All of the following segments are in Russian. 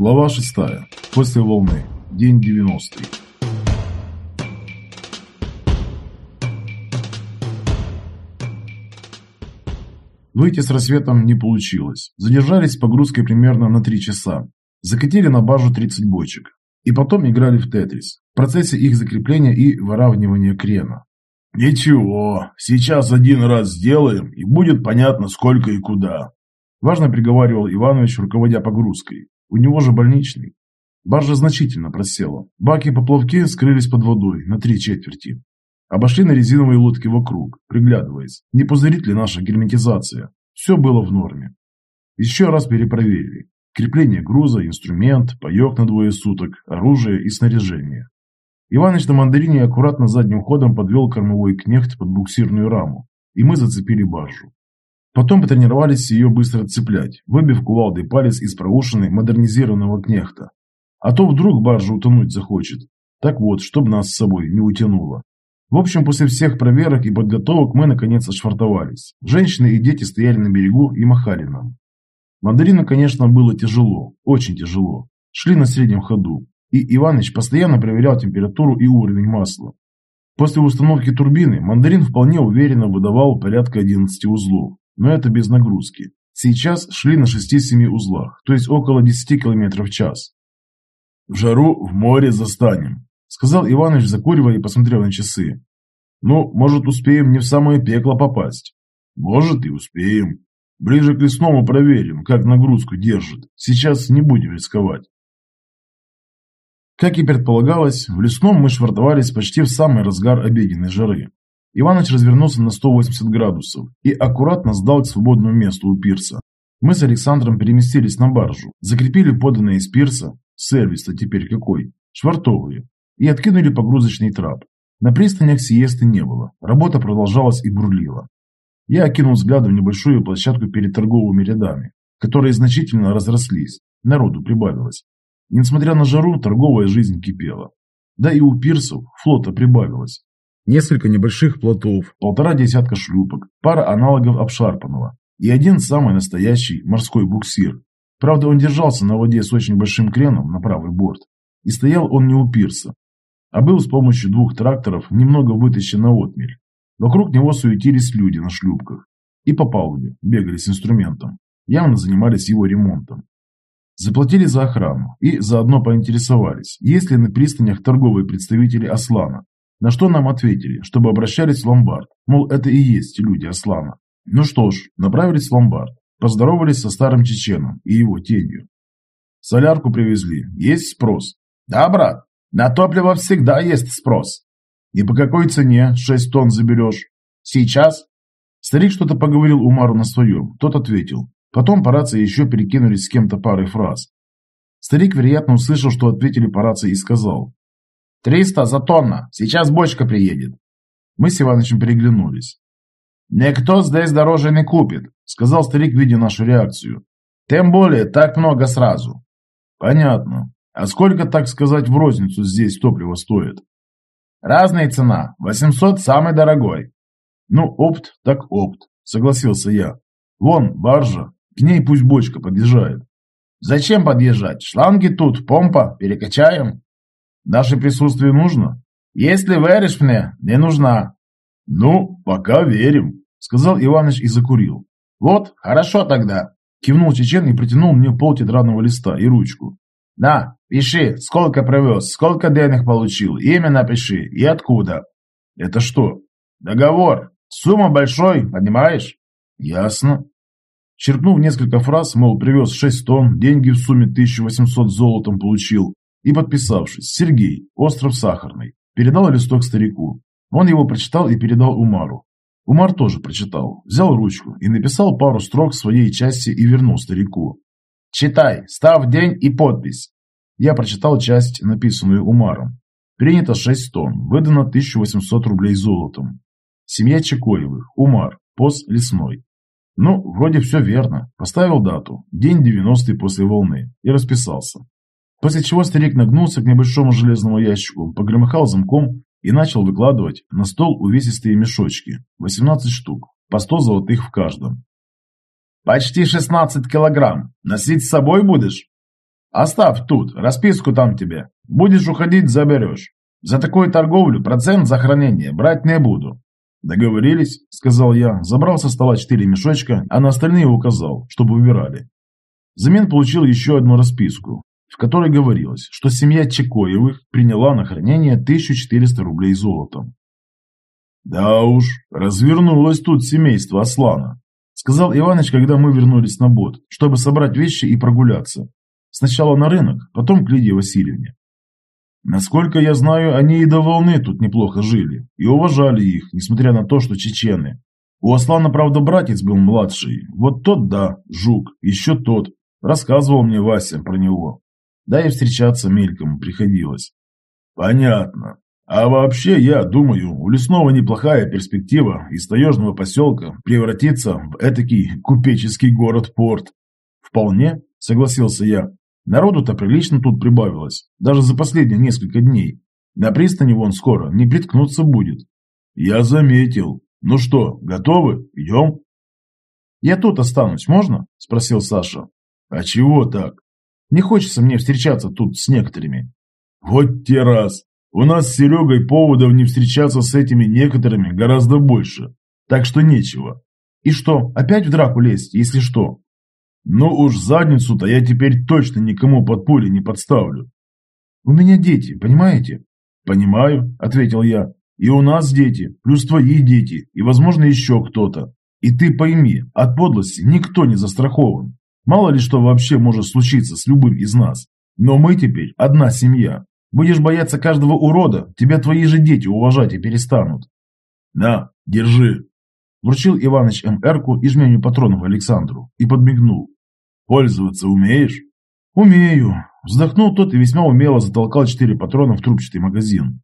Глава 6. После волны. День 90. Выйти с рассветом не получилось. Задержались с погрузкой примерно на 3 часа. Закатили на бажу 30 бочек. И потом играли в тетрис. В процессе их закрепления и выравнивания крена. «Ничего, сейчас один раз сделаем, и будет понятно, сколько и куда», Важно приговаривал Иванович, руководя погрузкой. У него же больничный. Баржа значительно просела. Баки и поплавки скрылись под водой на три четверти. Обошли на резиновой лодке вокруг, приглядываясь, не пузырит ли наша герметизация. Все было в норме. Еще раз перепроверили. Крепление груза, инструмент, паек на двое суток, оружие и снаряжение. Иваныч на мандарине аккуратно задним ходом подвел кормовой кнехт под буксирную раму, и мы зацепили баржу. Потом потренировались ее быстро цеплять, выбив кувалдой палец из проушины модернизированного кнехта. А то вдруг баржа утонуть захочет. Так вот, чтобы нас с собой не утянуло. В общем, после всех проверок и подготовок мы наконец отшвартовались. Женщины и дети стояли на берегу и махали нам. Мандарину, конечно, было тяжело, очень тяжело. Шли на среднем ходу, и Иваныч постоянно проверял температуру и уровень масла. После установки турбины мандарин вполне уверенно выдавал порядка 11 узлов, но это без нагрузки. Сейчас шли на 6-7 узлах, то есть около 10 км в час. «В жару в море застанем», – сказал Иваныч, закуривая и посмотрел на часы. «Ну, может, успеем не в самое пекло попасть?» «Может, и успеем. Ближе к лесному проверим, как нагрузку держит. Сейчас не будем рисковать». Как и предполагалось, в лесном мы швартовались почти в самый разгар обеденной жары. Иваныч развернулся на 180 градусов и аккуратно сдал к свободному месту у пирса. Мы с Александром переместились на баржу, закрепили поданные из пирса, сервис-то теперь какой, швартовые, и откинули погрузочный трап. На пристанях сиесты не было, работа продолжалась и бурлила. Я окинул взглядом небольшую площадку перед торговыми рядами, которые значительно разрослись, народу прибавилось. И несмотря на жару, торговая жизнь кипела. Да и у пирсов флота прибавилось. Несколько небольших плотов, полтора десятка шлюпок, пара аналогов обшарпанного и один самый настоящий морской буксир. Правда, он держался на воде с очень большим креном на правый борт. И стоял он не у пирса, а был с помощью двух тракторов немного вытащен на отмель. Вокруг него суетились люди на шлюпках. И по палубе бегали с инструментом. Явно занимались его ремонтом. Заплатили за охрану и заодно поинтересовались, есть ли на пристанях торговые представители Аслана, на что нам ответили, чтобы обращались в ломбард, мол, это и есть люди Аслана. Ну что ж, направились в ломбард, поздоровались со старым чеченом и его тенью. Солярку привезли, есть спрос? Да, брат, на топливо всегда есть спрос. И по какой цене 6 тонн заберешь? Сейчас? Старик что-то поговорил Умару на своем, тот ответил. Потом по рации еще перекинулись с кем-то парой фраз. Старик, вероятно, услышал, что ответили по рации и сказал. «Триста за тонна. Сейчас бочка приедет». Мы с Иванычем переглянулись. «Никто здесь дороже не купит», — сказал старик, видя нашу реакцию. «Тем более, так много сразу». «Понятно. А сколько, так сказать, в розницу здесь топливо стоит?» «Разная цена. 800 самый дорогой». «Ну, опт так опт», — согласился я. «Вон, баржа. К ней пусть бочка подъезжает». «Зачем подъезжать? Шланги тут, помпа, перекачаем». Наше присутствие нужно? Если веришь мне, не нужна. Ну, пока верим, сказал Иваныч и закурил. Вот, хорошо тогда. Кивнул Чечен и протянул мне пол тетрадного листа и ручку. На, пиши, сколько привез, сколько денег получил, имя напиши и откуда. Это что? Договор. Сумма большой, понимаешь? Ясно. Черкнув несколько фраз, мол, привез 6 тонн, деньги в сумме 1800 золотом получил, и, подписавшись, Сергей, остров Сахарный, передал листок старику. Он его прочитал и передал Умару. Умар тоже прочитал, взял ручку и написал пару строк своей части и вернул старику. «Читай, став день и подпись». Я прочитал часть, написанную Умаром. Принято 6 тонн, выдано 1800 рублей золотом. Семья Чекоевых, Умар, пост лесной. Ну, вроде все верно. Поставил дату, день 90 после волны, и расписался. После чего старик нагнулся к небольшому железному ящику, погромыхал замком и начал выкладывать на стол увесистые мешочки, 18 штук, по 100 золотых в каждом. «Почти 16 килограмм. Носить с собой будешь?» Оставь тут, расписку там тебе. Будешь уходить, заберешь. За такую торговлю процент за хранение брать не буду. «Договорились», — сказал я, забрал со стола четыре мешочка, а на остальные указал, чтобы выбирали. Взамен получил еще одну расписку, в которой говорилось, что семья Чекоевых приняла на хранение 1400 рублей золотом. «Да уж, развернулось тут семейство Аслана», — сказал Иваныч, когда мы вернулись на бот, чтобы собрать вещи и прогуляться. Сначала на рынок, потом к Лидии Васильевне. Насколько я знаю, они и до волны тут неплохо жили, и уважали их, несмотря на то, что чечены. У Аслана, правда, братец был младший. Вот тот, да, жук, еще тот. Рассказывал мне Вася про него. Да и встречаться мельком приходилось. Понятно. А вообще, я думаю, у Лесного неплохая перспектива из таежного поселка превратиться в этакий купеческий город-порт. Вполне, согласился я. Народу-то прилично тут прибавилось, даже за последние несколько дней. На пристани вон скоро не приткнуться будет. Я заметил. Ну что, готовы? Идем? Я тут останусь, можно? Спросил Саша. А чего так? Не хочется мне встречаться тут с некоторыми. Вот те раз. У нас с Серегой поводов не встречаться с этими некоторыми гораздо больше. Так что нечего. И что, опять в драку лезть, если что? Ну уж задницу-то я теперь точно никому под пули не подставлю. У меня дети, понимаете? Понимаю, ответил я. И у нас дети, плюс твои дети, и, возможно, еще кто-то. И ты пойми, от подлости никто не застрахован. Мало ли что вообще может случиться с любым из нас. Но мы теперь одна семья. Будешь бояться каждого урода, тебя твои же дети уважать и перестанут. На, держи. Вручил Иваныч МРку и жменю патронов Александру и подмигнул. «Пользоваться умеешь?» «Умею», – вздохнул тот и весьма умело затолкал четыре патрона в трубчатый магазин.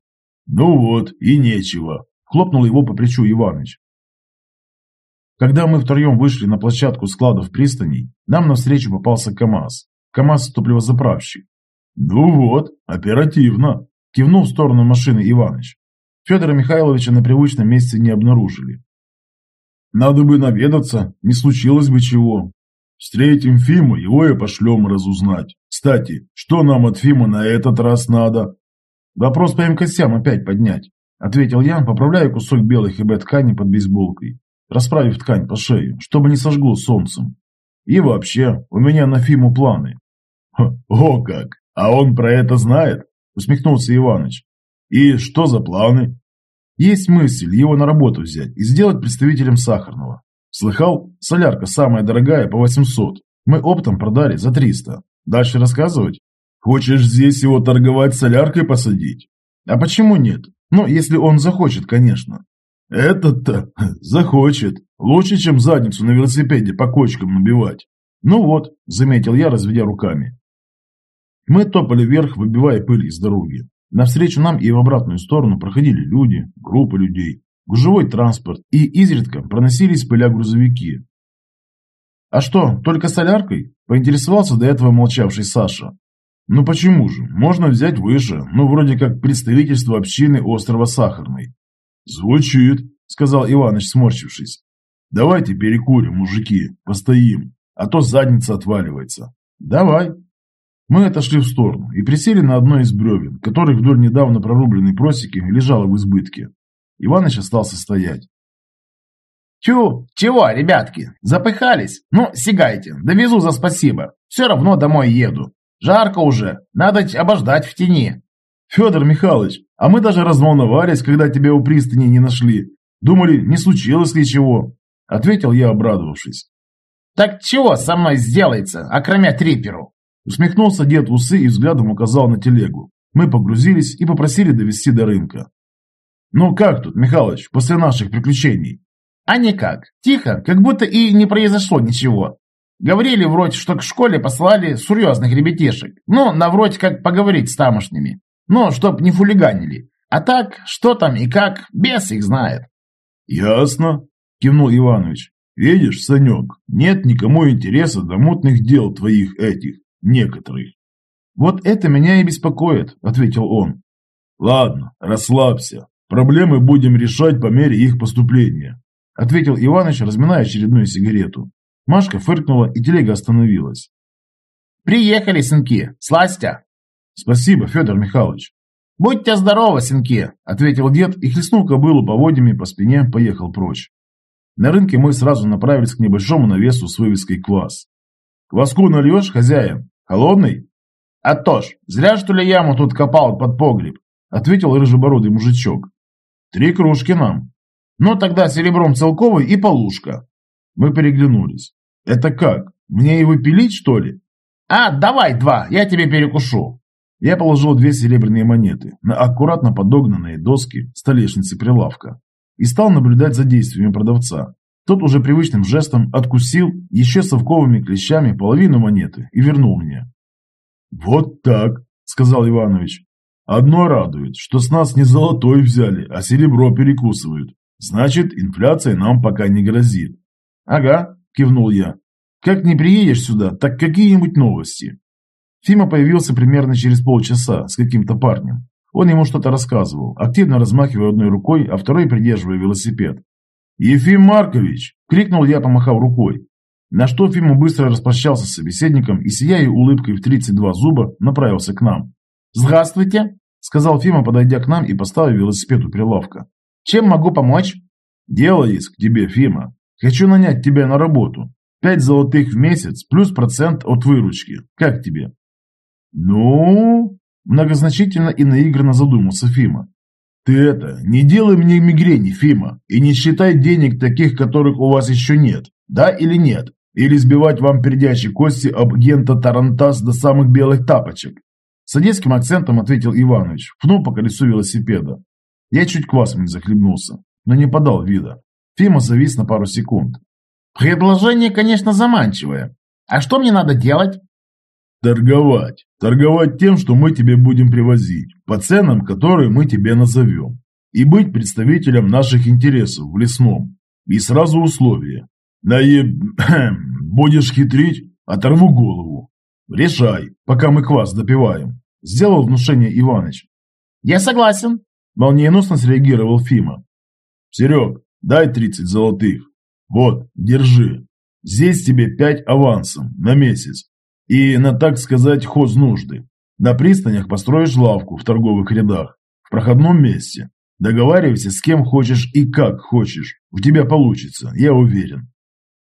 «Ну вот, и нечего», – хлопнул его по плечу Иваныч. Когда мы втроем вышли на площадку складов пристаней, нам навстречу попался КАМАЗ. КАМАЗ-топливозаправщик. «Ну вот, оперативно», – кивнул в сторону машины Иваныч. Федора Михайловича на привычном месте не обнаружили. Надо бы наведаться, не случилось бы чего. Встретим Фима, его и пошлем разузнать. Кстати, что нам от Фима на этот раз надо? Вопрос по МКСям опять поднять, ответил Ян, поправляя кусок белой хб ткани под бейсболкой, расправив ткань по шее, чтобы не сожгло солнцем. И вообще, у меня на Фиму планы. О как! А он про это знает? Усмехнулся Иваныч. И что за планы? Есть мысль его на работу взять и сделать представителем сахарного. Слыхал? Солярка самая дорогая по 800. Мы оптом продали за 300. Дальше рассказывать? Хочешь здесь его торговать соляркой посадить? А почему нет? Ну, если он захочет, конечно. Этот-то захочет. Лучше, чем задницу на велосипеде по кочкам набивать. Ну вот, заметил я, разведя руками. Мы топали вверх, выбивая пыль из дороги. Навстречу нам и в обратную сторону проходили люди, группы людей, гужевой транспорт и изредка проносились пыля грузовики. «А что, только соляркой?» – поинтересовался до этого молчавший Саша. «Ну почему же? Можно взять выше, ну вроде как представительство общины острова Сахарный». «Звучит», – сказал Иваныч, сморщившись. «Давайте перекурим, мужики, постоим, а то задница отваливается». «Давай», мы отошли в сторону и присели на одно из бревен, которых вдоль недавно прорубленной просеки лежало в избытке. Иваныч остался стоять. «Чу, чего, ребятки, запыхались? Ну, сигайте, довезу за спасибо. Все равно домой еду. Жарко уже, надо обождать в тени». «Федор Михайлович, а мы даже разволновались, когда тебя у пристани не нашли. Думали, не случилось ли чего?» Ответил я, обрадовавшись. «Так чего со мной сделается, окромя триперу?» Усмехнулся дед в усы и взглядом указал на телегу. Мы погрузились и попросили довести до рынка. «Ну как тут, Михалыч, после наших приключений?» «А никак. Тихо, как будто и не произошло ничего. Говорили вроде, что к школе послали серьезных ребятишек. Ну, на вроде как поговорить с тамошними. Ну, чтоб не фулиганили. А так, что там и как, бес их знает». «Ясно», – кивнул Иванович. «Видишь, Санек, нет никому интереса до мутных дел твоих этих некоторых. «Вот это меня и беспокоит», – ответил он. «Ладно, расслабься. Проблемы будем решать по мере их поступления», – ответил Иваныч, разминая очередную сигарету. Машка фыркнула, и телега остановилась. Приехали, сынки. Сластя. Спасибо, Федор Михайлович. «Будьте здоровы, сынки!» – ответил дед и, хлестнув кобылу поводьями по спине, поехал прочь. На рынке мы сразу направились к небольшому навесу с вывеской «Квас». «Кваску нальешь, хозяин? Холодный?» «А то ж, зря что ли яму тут копал под погреб?» – ответил рыжебородый мужичок. «Три кружки нам». «Ну тогда серебром целковый и полушка». Мы переглянулись. «Это как? Мне его пилить, что ли?» «А, давай два, я тебе перекушу». Я положил две серебряные монеты на аккуратно подогнанные доски столешницы прилавка и стал наблюдать за действиями продавца. Тот уже привычным жестом откусил еще совковыми клещами половину монеты и вернул мне. «Вот так», — сказал Иванович. «Одно радует, что с нас не золотой взяли, а серебро перекусывают. Значит, инфляция нам пока не грозит». «Ага», — кивнул я. «Как не приедешь сюда, так какие-нибудь новости?» Фима появился примерно через полчаса с каким-то парнем. Он ему что-то рассказывал, активно размахивая одной рукой, а второй придерживая велосипед. «Ефим Маркович!» – крикнул я, помахав рукой. На что Фима быстро распрощался с собеседником и, сияя улыбкой в 32 зуба, направился к нам. «Здравствуйте!» – сказал Фима, подойдя к нам и поставив велосипед у прилавка. «Чем могу помочь?» «Дело есть к тебе, Фима. Хочу нанять тебя на работу. Пять золотых в месяц плюс процент от выручки. Как тебе?» «Ну...» – многозначительно и наигранно задумался Фима. «Ты это, не делай мне мигрени, Фима, и не считай денег таких, которых у вас еще нет, да или нет? Или сбивать вам передячие кости об гента Тарантас до самых белых тапочек?» С одесским акцентом ответил Иванович, пнул по колесу велосипеда. Я чуть квасом захлебнулся, но не подал вида. Фима завис на пару секунд. «Предложение, конечно, заманчивое. А что мне надо делать?» Торговать. Торговать тем, что мы тебе будем привозить, по ценам, которые мы тебе назовем. И быть представителем наших интересов в лесном. И сразу условия. Наеб... Будешь хитрить, оторву голову. Решай, пока мы квас допиваем. Сделал внушение Иваныч. Я согласен. Молниеносно среагировал Фима. Серег, дай 30 золотых. Вот, держи. Здесь тебе 5 авансом на месяц. И на, так сказать, хознужды. На пристанях построишь лавку в торговых рядах, в проходном месте. Договаривайся с кем хочешь и как хочешь. У тебя получится, я уверен.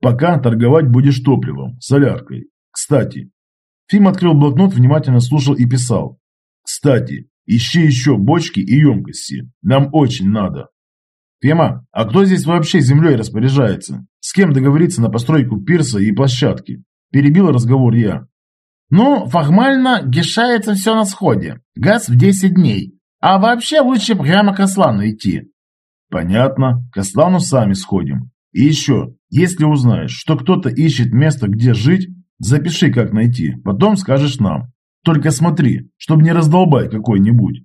Пока торговать будешь топливом, соляркой. Кстати, Фим открыл блокнот, внимательно слушал и писал. Кстати, ищи еще бочки и емкости. Нам очень надо. Фема, а кто здесь вообще землей распоряжается? С кем договориться на постройку пирса и площадки? Перебил разговор я. Ну, формально гешается все на сходе. Газ в 10 дней. А вообще лучше прямо к Аслану идти. Понятно. К Аслану сами сходим. И еще, если узнаешь, что кто-то ищет место, где жить, запиши, как найти. Потом скажешь нам. Только смотри, чтобы не раздолбай какой-нибудь.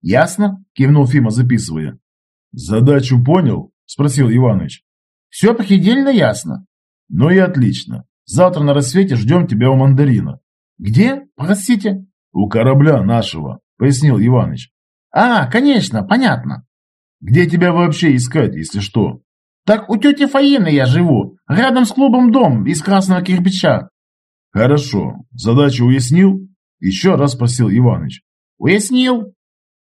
Ясно? Кивнул Фима, записывая. Задачу понял? Спросил Иваныч. Все предельно ясно. Ну и отлично. Завтра на рассвете ждем тебя у мандарина. «Где? Простите?» «У корабля нашего», — пояснил Иваныч. «А, конечно, понятно». «Где тебя вообще искать, если что?» «Так у тети Фаины я живу, рядом с клубом дом из красного кирпича». «Хорошо. Задачу уяснил?» Еще раз спросил Иваныч. «Уяснил».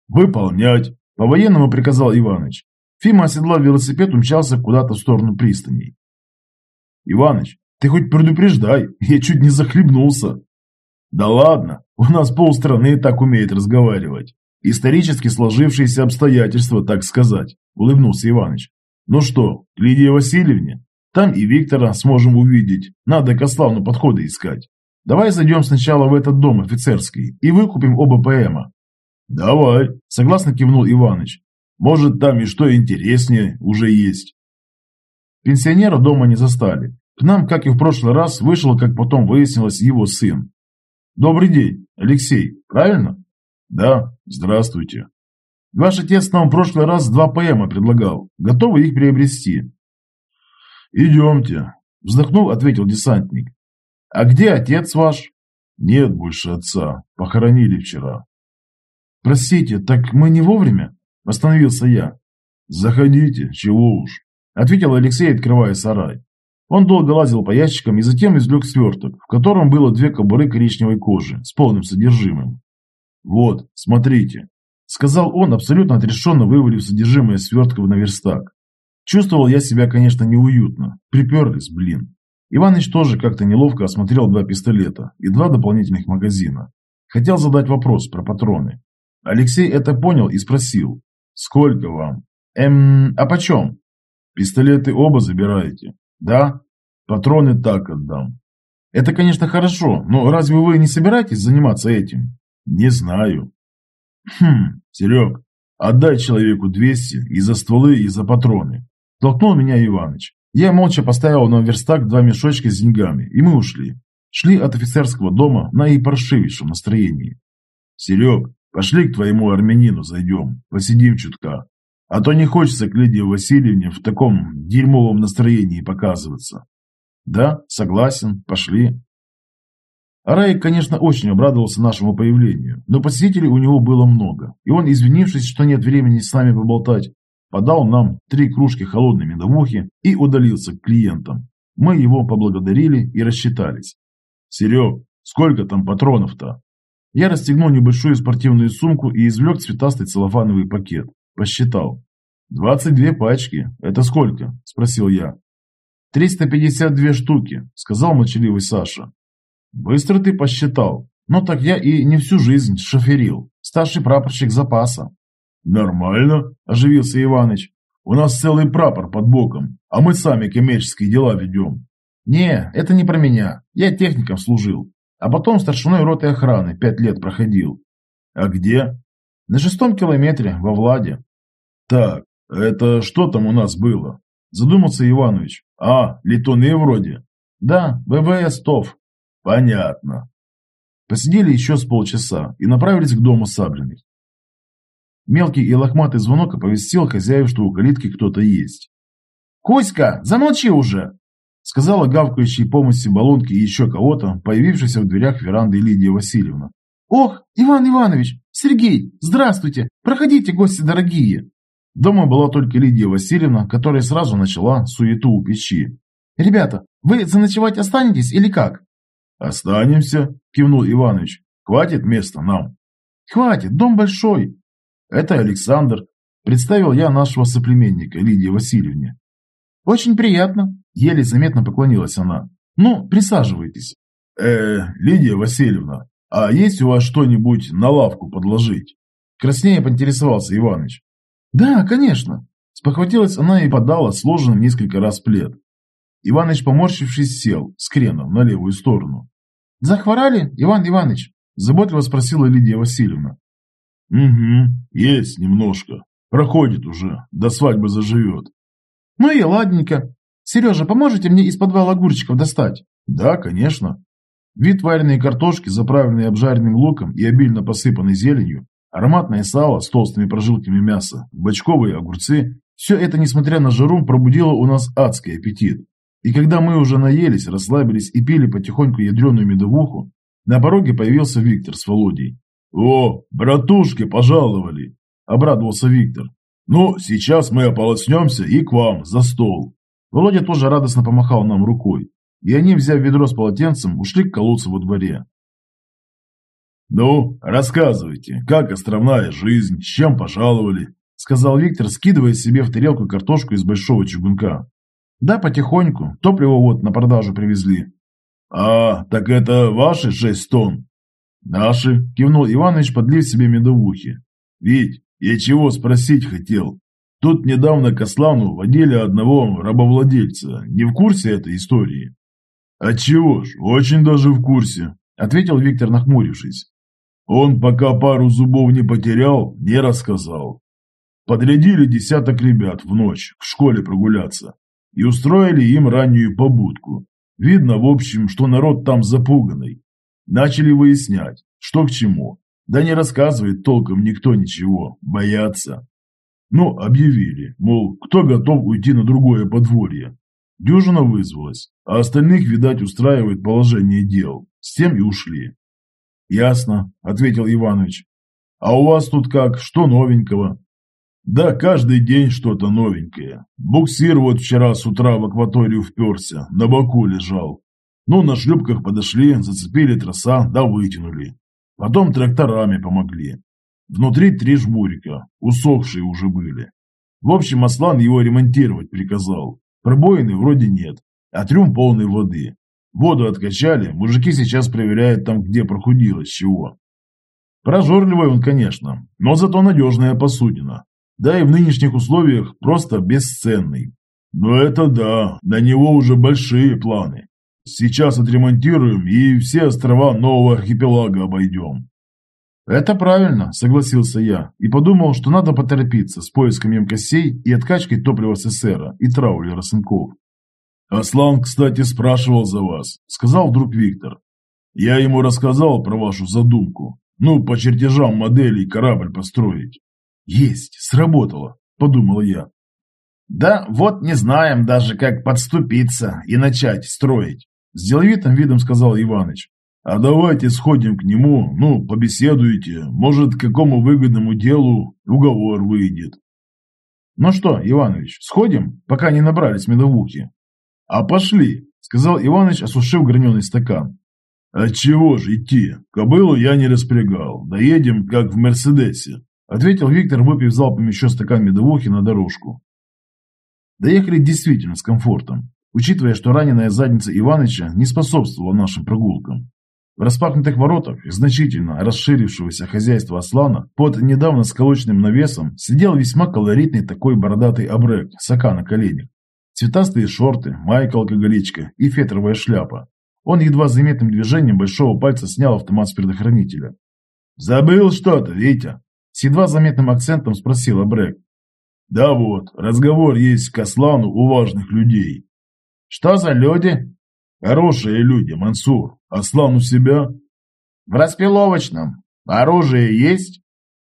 «Выполнять», — по-военному приказал Иваныч. Фима, оседлав велосипед, умчался куда-то в сторону пристани. «Иваныч, ты хоть предупреждай, я чуть не захлебнулся», да ладно, у нас полстраны и так умеет разговаривать. Исторически сложившиеся обстоятельства, так сказать, улыбнулся Иваныч. Ну что, к Лидии Васильевне? Там и Виктора сможем увидеть. Надо к подходы искать. Давай зайдем сначала в этот дом офицерский и выкупим оба ПМа. Давай, согласно кивнул Иваныч. Может, там и что интереснее уже есть. Пенсионера дома не застали. К нам, как и в прошлый раз, вышел, как потом выяснилось, его сын. Добрый день, Алексей, правильно? Да, здравствуйте. Ваш отец нам в прошлый раз два ПМа предлагал. Готовы их приобрести? Идемте. Вздохнув, ответил десантник. А где отец ваш? Нет больше отца. Похоронили вчера. Простите, так мы не вовремя? Остановился я. Заходите, чего уж. Ответил Алексей, открывая сарай. Он долго лазил по ящикам и затем извлек сверток, в котором было две кобуры коричневой кожи с полным содержимым. «Вот, смотрите», – сказал он, абсолютно отрешенно вывалив содержимое свертков на верстак. Чувствовал я себя, конечно, неуютно. Приперлись, блин. Иваныч тоже как-то неловко осмотрел два пистолета и два дополнительных магазина. Хотел задать вопрос про патроны. Алексей это понял и спросил. «Сколько вам?» «Эм, а почем?» «Пистолеты оба забираете?» «Да?» «Патроны так отдам». «Это, конечно, хорошо, но разве вы не собираетесь заниматься этим?» «Не знаю». «Хм, Серег, отдай человеку 200 и за стволы, и за патроны». Толкнул меня Иваныч. Я молча поставил на верстак два мешочка с деньгами, и мы ушли. Шли от офицерского дома на и паршивейшем настроении. «Серег, пошли к твоему армянину зайдем, посидим чутка. А то не хочется к Лидии Васильевне в таком дерьмовом настроении показываться». «Да, согласен, пошли». Раик, конечно, очень обрадовался нашему появлению, но посетителей у него было много, и он, извинившись, что нет времени с нами поболтать, подал нам три кружки холодной медовухи и удалился к клиентам. Мы его поблагодарили и рассчитались. «Серег, сколько там патронов-то?» Я расстегнул небольшую спортивную сумку и извлек цветастый целлофановый пакет. Посчитал. «Двадцать две пачки. Это сколько?» – спросил я. «Триста пятьдесят две штуки», – сказал молчаливый Саша. «Быстро ты посчитал. Но так я и не всю жизнь шоферил. Старший прапорщик запаса». «Нормально», – оживился Иваныч. «У нас целый прапор под боком, а мы сами коммерческие дела ведем». «Не, это не про меня. Я техником служил. А потом старшиной роты охраны пять лет проходил». «А где?» «На шестом километре, во Владе». «Так, это что там у нас было?» Задумался Иванович. «А, летуны вроде?» «Да, ВВС ТОВ». «Понятно». Посидели еще с полчаса и направились к дому Саблиных. Мелкий и лохматый звонок оповестил хозяев, что у калитки кто-то есть. «Кузька, замолчи уже!» Сказала гавкающей помощи баллонки и еще кого-то, появившаяся в дверях веранды Лидия Васильевна. «Ох, Иван Иванович! Сергей! Здравствуйте! Проходите, гости дорогие!» Дома была только Лидия Васильевна, которая сразу начала суету у печи. «Ребята, вы заночевать останетесь или как?» «Останемся», – кивнул Иванович. «Хватит места нам». «Хватит, дом большой. Это Александр. Представил я нашего соплеменника, Лидии Васильевне. Очень приятно. Еле заметно поклонилась она. Ну, присаживайтесь. Э, Лидия Васильевна, а есть у вас что-нибудь на лавку подложить? Краснее поинтересовался Иваныч. Да, конечно. Спохватилась она и подала сложенный несколько раз плед. Иваныч, поморщившись, сел с креном на левую сторону. «Захворали, Иван Иванович?» – заботливо спросила Лидия Васильевна. Угу, есть немножко. Проходит уже, до свадьбы заживет. Ну и ладненько. Сережа, поможете мне из подвала огурчиков достать? Да, конечно. Вид вареной картошки, заправленной обжаренным луком и обильно посыпанной зеленью, ароматное сало с толстыми прожилками мяса, бочковые огурцы – все это, несмотря на жару, пробудило у нас адский аппетит. И когда мы уже наелись, расслабились и пили потихоньку ядреную медовуху, на пороге появился Виктор с Володей. «О, братушки пожаловали!» – обрадовался Виктор. «Ну, сейчас мы ополоснемся и к вам, за стол». Володя тоже радостно помахал нам рукой, и они, взяв ведро с полотенцем, ушли к колодцу во дворе. «Ну, рассказывайте, как островная жизнь, с чем пожаловали?» – сказал Виктор, скидывая себе в тарелку картошку из большого чугунка. «Да, потихоньку. Топливо вот на продажу привезли». «А, так это ваши шесть тонн?» «Наши», – кивнул Иванович, подлив себе медовухи. «Вить, я чего спросить хотел? Тут недавно к Аслану водили одного рабовладельца. Не в курсе этой истории?» «А чего ж, очень даже в курсе», – ответил Виктор, нахмурившись. «Он пока пару зубов не потерял, не рассказал. Подрядили десяток ребят в ночь в школе прогуляться и устроили им раннюю побудку. Видно, в общем, что народ там запуганный. Начали выяснять, что к чему. Да не рассказывает толком никто ничего, боятся. Ну, объявили, мол, кто готов уйти на другое подворье. Дюжина вызвалась, а остальных, видать, устраивает положение дел. С тем и ушли. «Ясно», — ответил Иванович. «А у вас тут как? Что новенького?» Да, каждый день что-то новенькое. Буксир вот вчера с утра в акваторию вперся, на боку лежал. Ну, на шлюпках подошли, зацепили троса, да вытянули. Потом тракторами помогли. Внутри три жмурика, усохшие уже были. В общем, Аслан его ремонтировать приказал. Пробоины вроде нет, а трюм полный воды. Воду откачали, мужики сейчас проверяют там, где прохудилось чего. Прожорливый он, конечно, но зато надежная посудина. Да и в нынешних условиях просто бесценный. Но это да, на него уже большие планы. Сейчас отремонтируем и все острова нового архипелага обойдем. Это правильно, согласился я и подумал, что надо поторопиться с поиском емкостей и откачкой топлива СССР и траулера Сынков. «Аслан, кстати, спрашивал за вас», — сказал вдруг Виктор. «Я ему рассказал про вашу задумку. Ну, по чертежам моделей корабль построить». «Есть, сработало», — подумал я. «Да вот не знаем даже, как подступиться и начать строить», — с деловитым видом сказал Иваныч. «А давайте сходим к нему, ну, побеседуйте, может, к какому выгодному делу уговор выйдет». «Ну что, Иванович, сходим, пока не набрались медовухи?» «А пошли», — сказал Иваныч, осушив граненый стакан. «Отчего же идти? Кобылу я не распрягал. Доедем, как в Мерседесе», — ответил Виктор, выпив залпом еще стакан медовухи на дорожку. Доехали действительно с комфортом, учитывая, что раненая задница Иваныча не способствовала нашим прогулкам. В распахнутых воротах значительно расширившегося хозяйства Аслана под недавно сколоченным навесом сидел весьма колоритный такой бородатый абрек с ока на коленях. Цветастые шорты, майка-алкоголичка и фетровая шляпа. Он едва заметным движением большого пальца снял автомат с предохранителя. «Забыл что-то, Витя?» С едва заметным акцентом спросил Абрек. «Да вот, разговор есть к Аслану у важных людей». «Что за люди?» «Хорошие люди, Мансур. Аслан у себя?» «В распиловочном. Оружие есть?»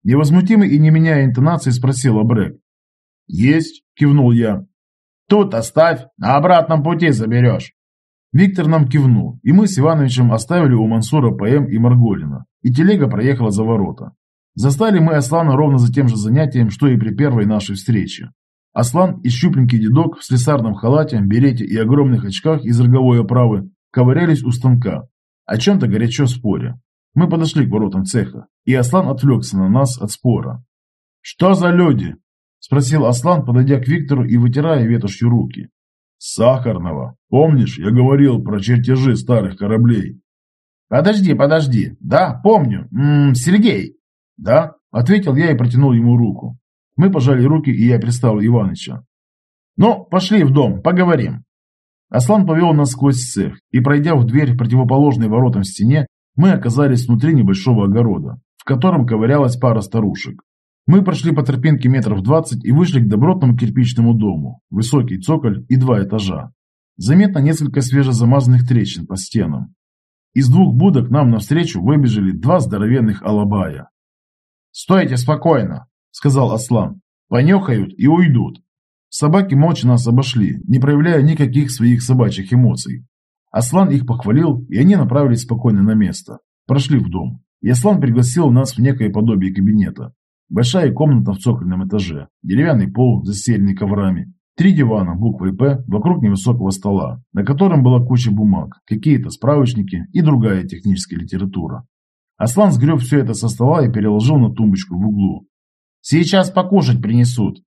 Невозмутимый и не меняя интонации спросил Абрек. «Есть», кивнул я. «Тут оставь, на обратном пути заберешь». Виктор нам кивнул, и мы с Ивановичем оставили у Мансура ПМ и Марголина, и телега проехала за ворота. Застали мы Аслана ровно за тем же занятием, что и при первой нашей встрече. Аслан и щупленький дедок в слесарном халате, берете и огромных очках из роговой оправы ковырялись у станка, о чем-то горячо споря. Мы подошли к воротам цеха, и Аслан отвлекся на нас от спора. «Что за люди?» – спросил Аслан, подойдя к Виктору и вытирая ветошью руки. «Сахарного. Помнишь, я говорил про чертежи старых кораблей?» «Подожди, подожди. Да, помню. М -м, Сергей». «Да», — ответил я и протянул ему руку. Мы пожали руки, и я представил Иваныча. «Ну, пошли в дом, поговорим». Аслан повел нас сквозь цех, и, пройдя в дверь, противоположной воротам стене, мы оказались внутри небольшого огорода, в котором ковырялась пара старушек. Мы прошли по тропинке метров двадцать и вышли к добротному кирпичному дому, высокий цоколь и два этажа. Заметно несколько свежезамазанных трещин по стенам. Из двух будок нам навстречу выбежали два здоровенных алабая. «Стойте спокойно», — сказал Аслан. «Понюхают и уйдут». Собаки молча нас обошли, не проявляя никаких своих собачьих эмоций. Аслан их похвалил, и они направились спокойно на место. Прошли в дом. И Аслан пригласил нас в некое подобие кабинета. Большая комната в цокольном этаже, деревянный пол, застеленный коврами, три дивана буквой «П» вокруг невысокого стола, на котором была куча бумаг, какие-то справочники и другая техническая литература. Аслан сгреб все это со стола и переложил на тумбочку в углу. «Сейчас покушать принесут».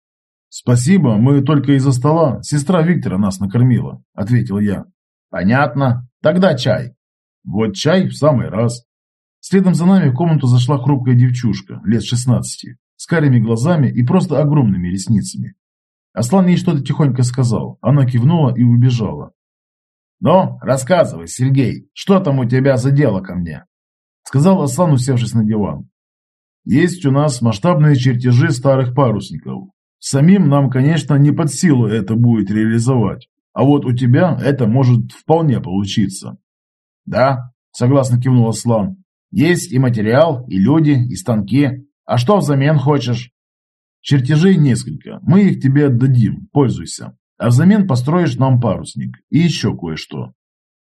«Спасибо, мы только из-за стола. Сестра Виктора нас накормила», — ответил я. «Понятно. Тогда чай». «Вот чай в самый раз». Следом за нами в комнату зашла хрупкая девчушка, лет 16, с карими глазами и просто огромными ресницами. Аслан ей что-то тихонько сказал. Она кивнула и убежала. «Ну, рассказывай, Сергей, что там у тебя за дело ко мне?» Сказал Аслан, усевшись на диван. Есть у нас масштабные чертежи старых парусников. Самим нам, конечно, не под силу это будет реализовать. А вот у тебя это может вполне получиться. Да, согласно кивнул Аслан. Есть и материал, и люди, и станки. А что взамен хочешь? Чертежей несколько. Мы их тебе отдадим. Пользуйся. А взамен построишь нам парусник. И еще кое-что.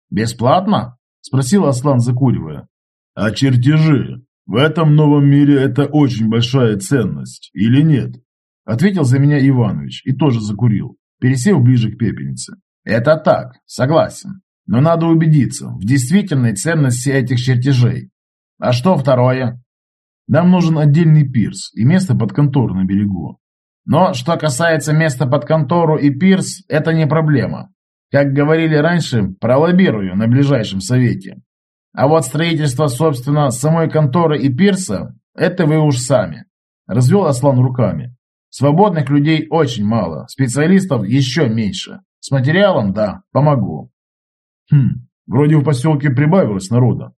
Бесплатно? Спросил Аслан, закуривая. А чертежи? В этом новом мире это очень большая ценность, или нет? Ответил за меня Иванович и тоже закурил, пересев ближе к пепельнице. Это так, согласен. Но надо убедиться в действительной ценности этих чертежей. А что второе? Нам нужен отдельный пирс и место под контору на берегу. Но что касается места под контору и пирс, это не проблема. Как говорили раньше, пролоббирую на ближайшем совете. А вот строительство, собственно, самой конторы и пирса, это вы уж сами. Развел Аслан руками. Свободных людей очень мало, специалистов еще меньше. С материалом, да, помогу. Хм, вроде в поселке прибавилось народа.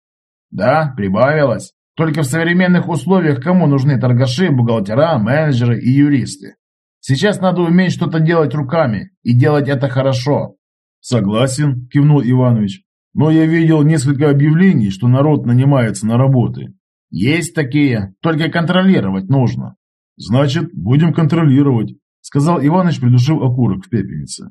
Да, прибавилось. Только в современных условиях кому нужны торгаши, бухгалтера, менеджеры и юристы? Сейчас надо уметь что-то делать руками, и делать это хорошо. Согласен, кивнул Иванович. Но я видел несколько объявлений, что народ нанимается на работы. Есть такие, только контролировать нужно. Значит, будем контролировать, сказал Иванович, придушив окурок в пепельнице.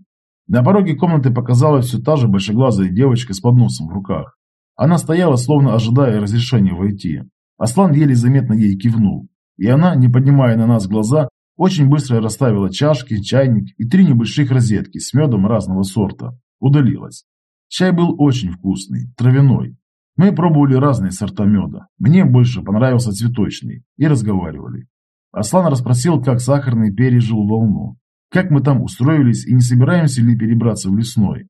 На пороге комнаты показалась все та же большеглазая девочка с подносом в руках. Она стояла, словно ожидая разрешения войти. Аслан еле заметно ей кивнул, и она, не поднимая на нас глаза, очень быстро расставила чашки, чайник и три небольших розетки с медом разного сорта. Удалилась. Чай был очень вкусный, травяной. Мы пробовали разные сорта меда. Мне больше понравился цветочный. И разговаривали. Аслан расспросил, как сахарный пережил волну. Как мы там устроились и не собираемся ли перебраться в лесной.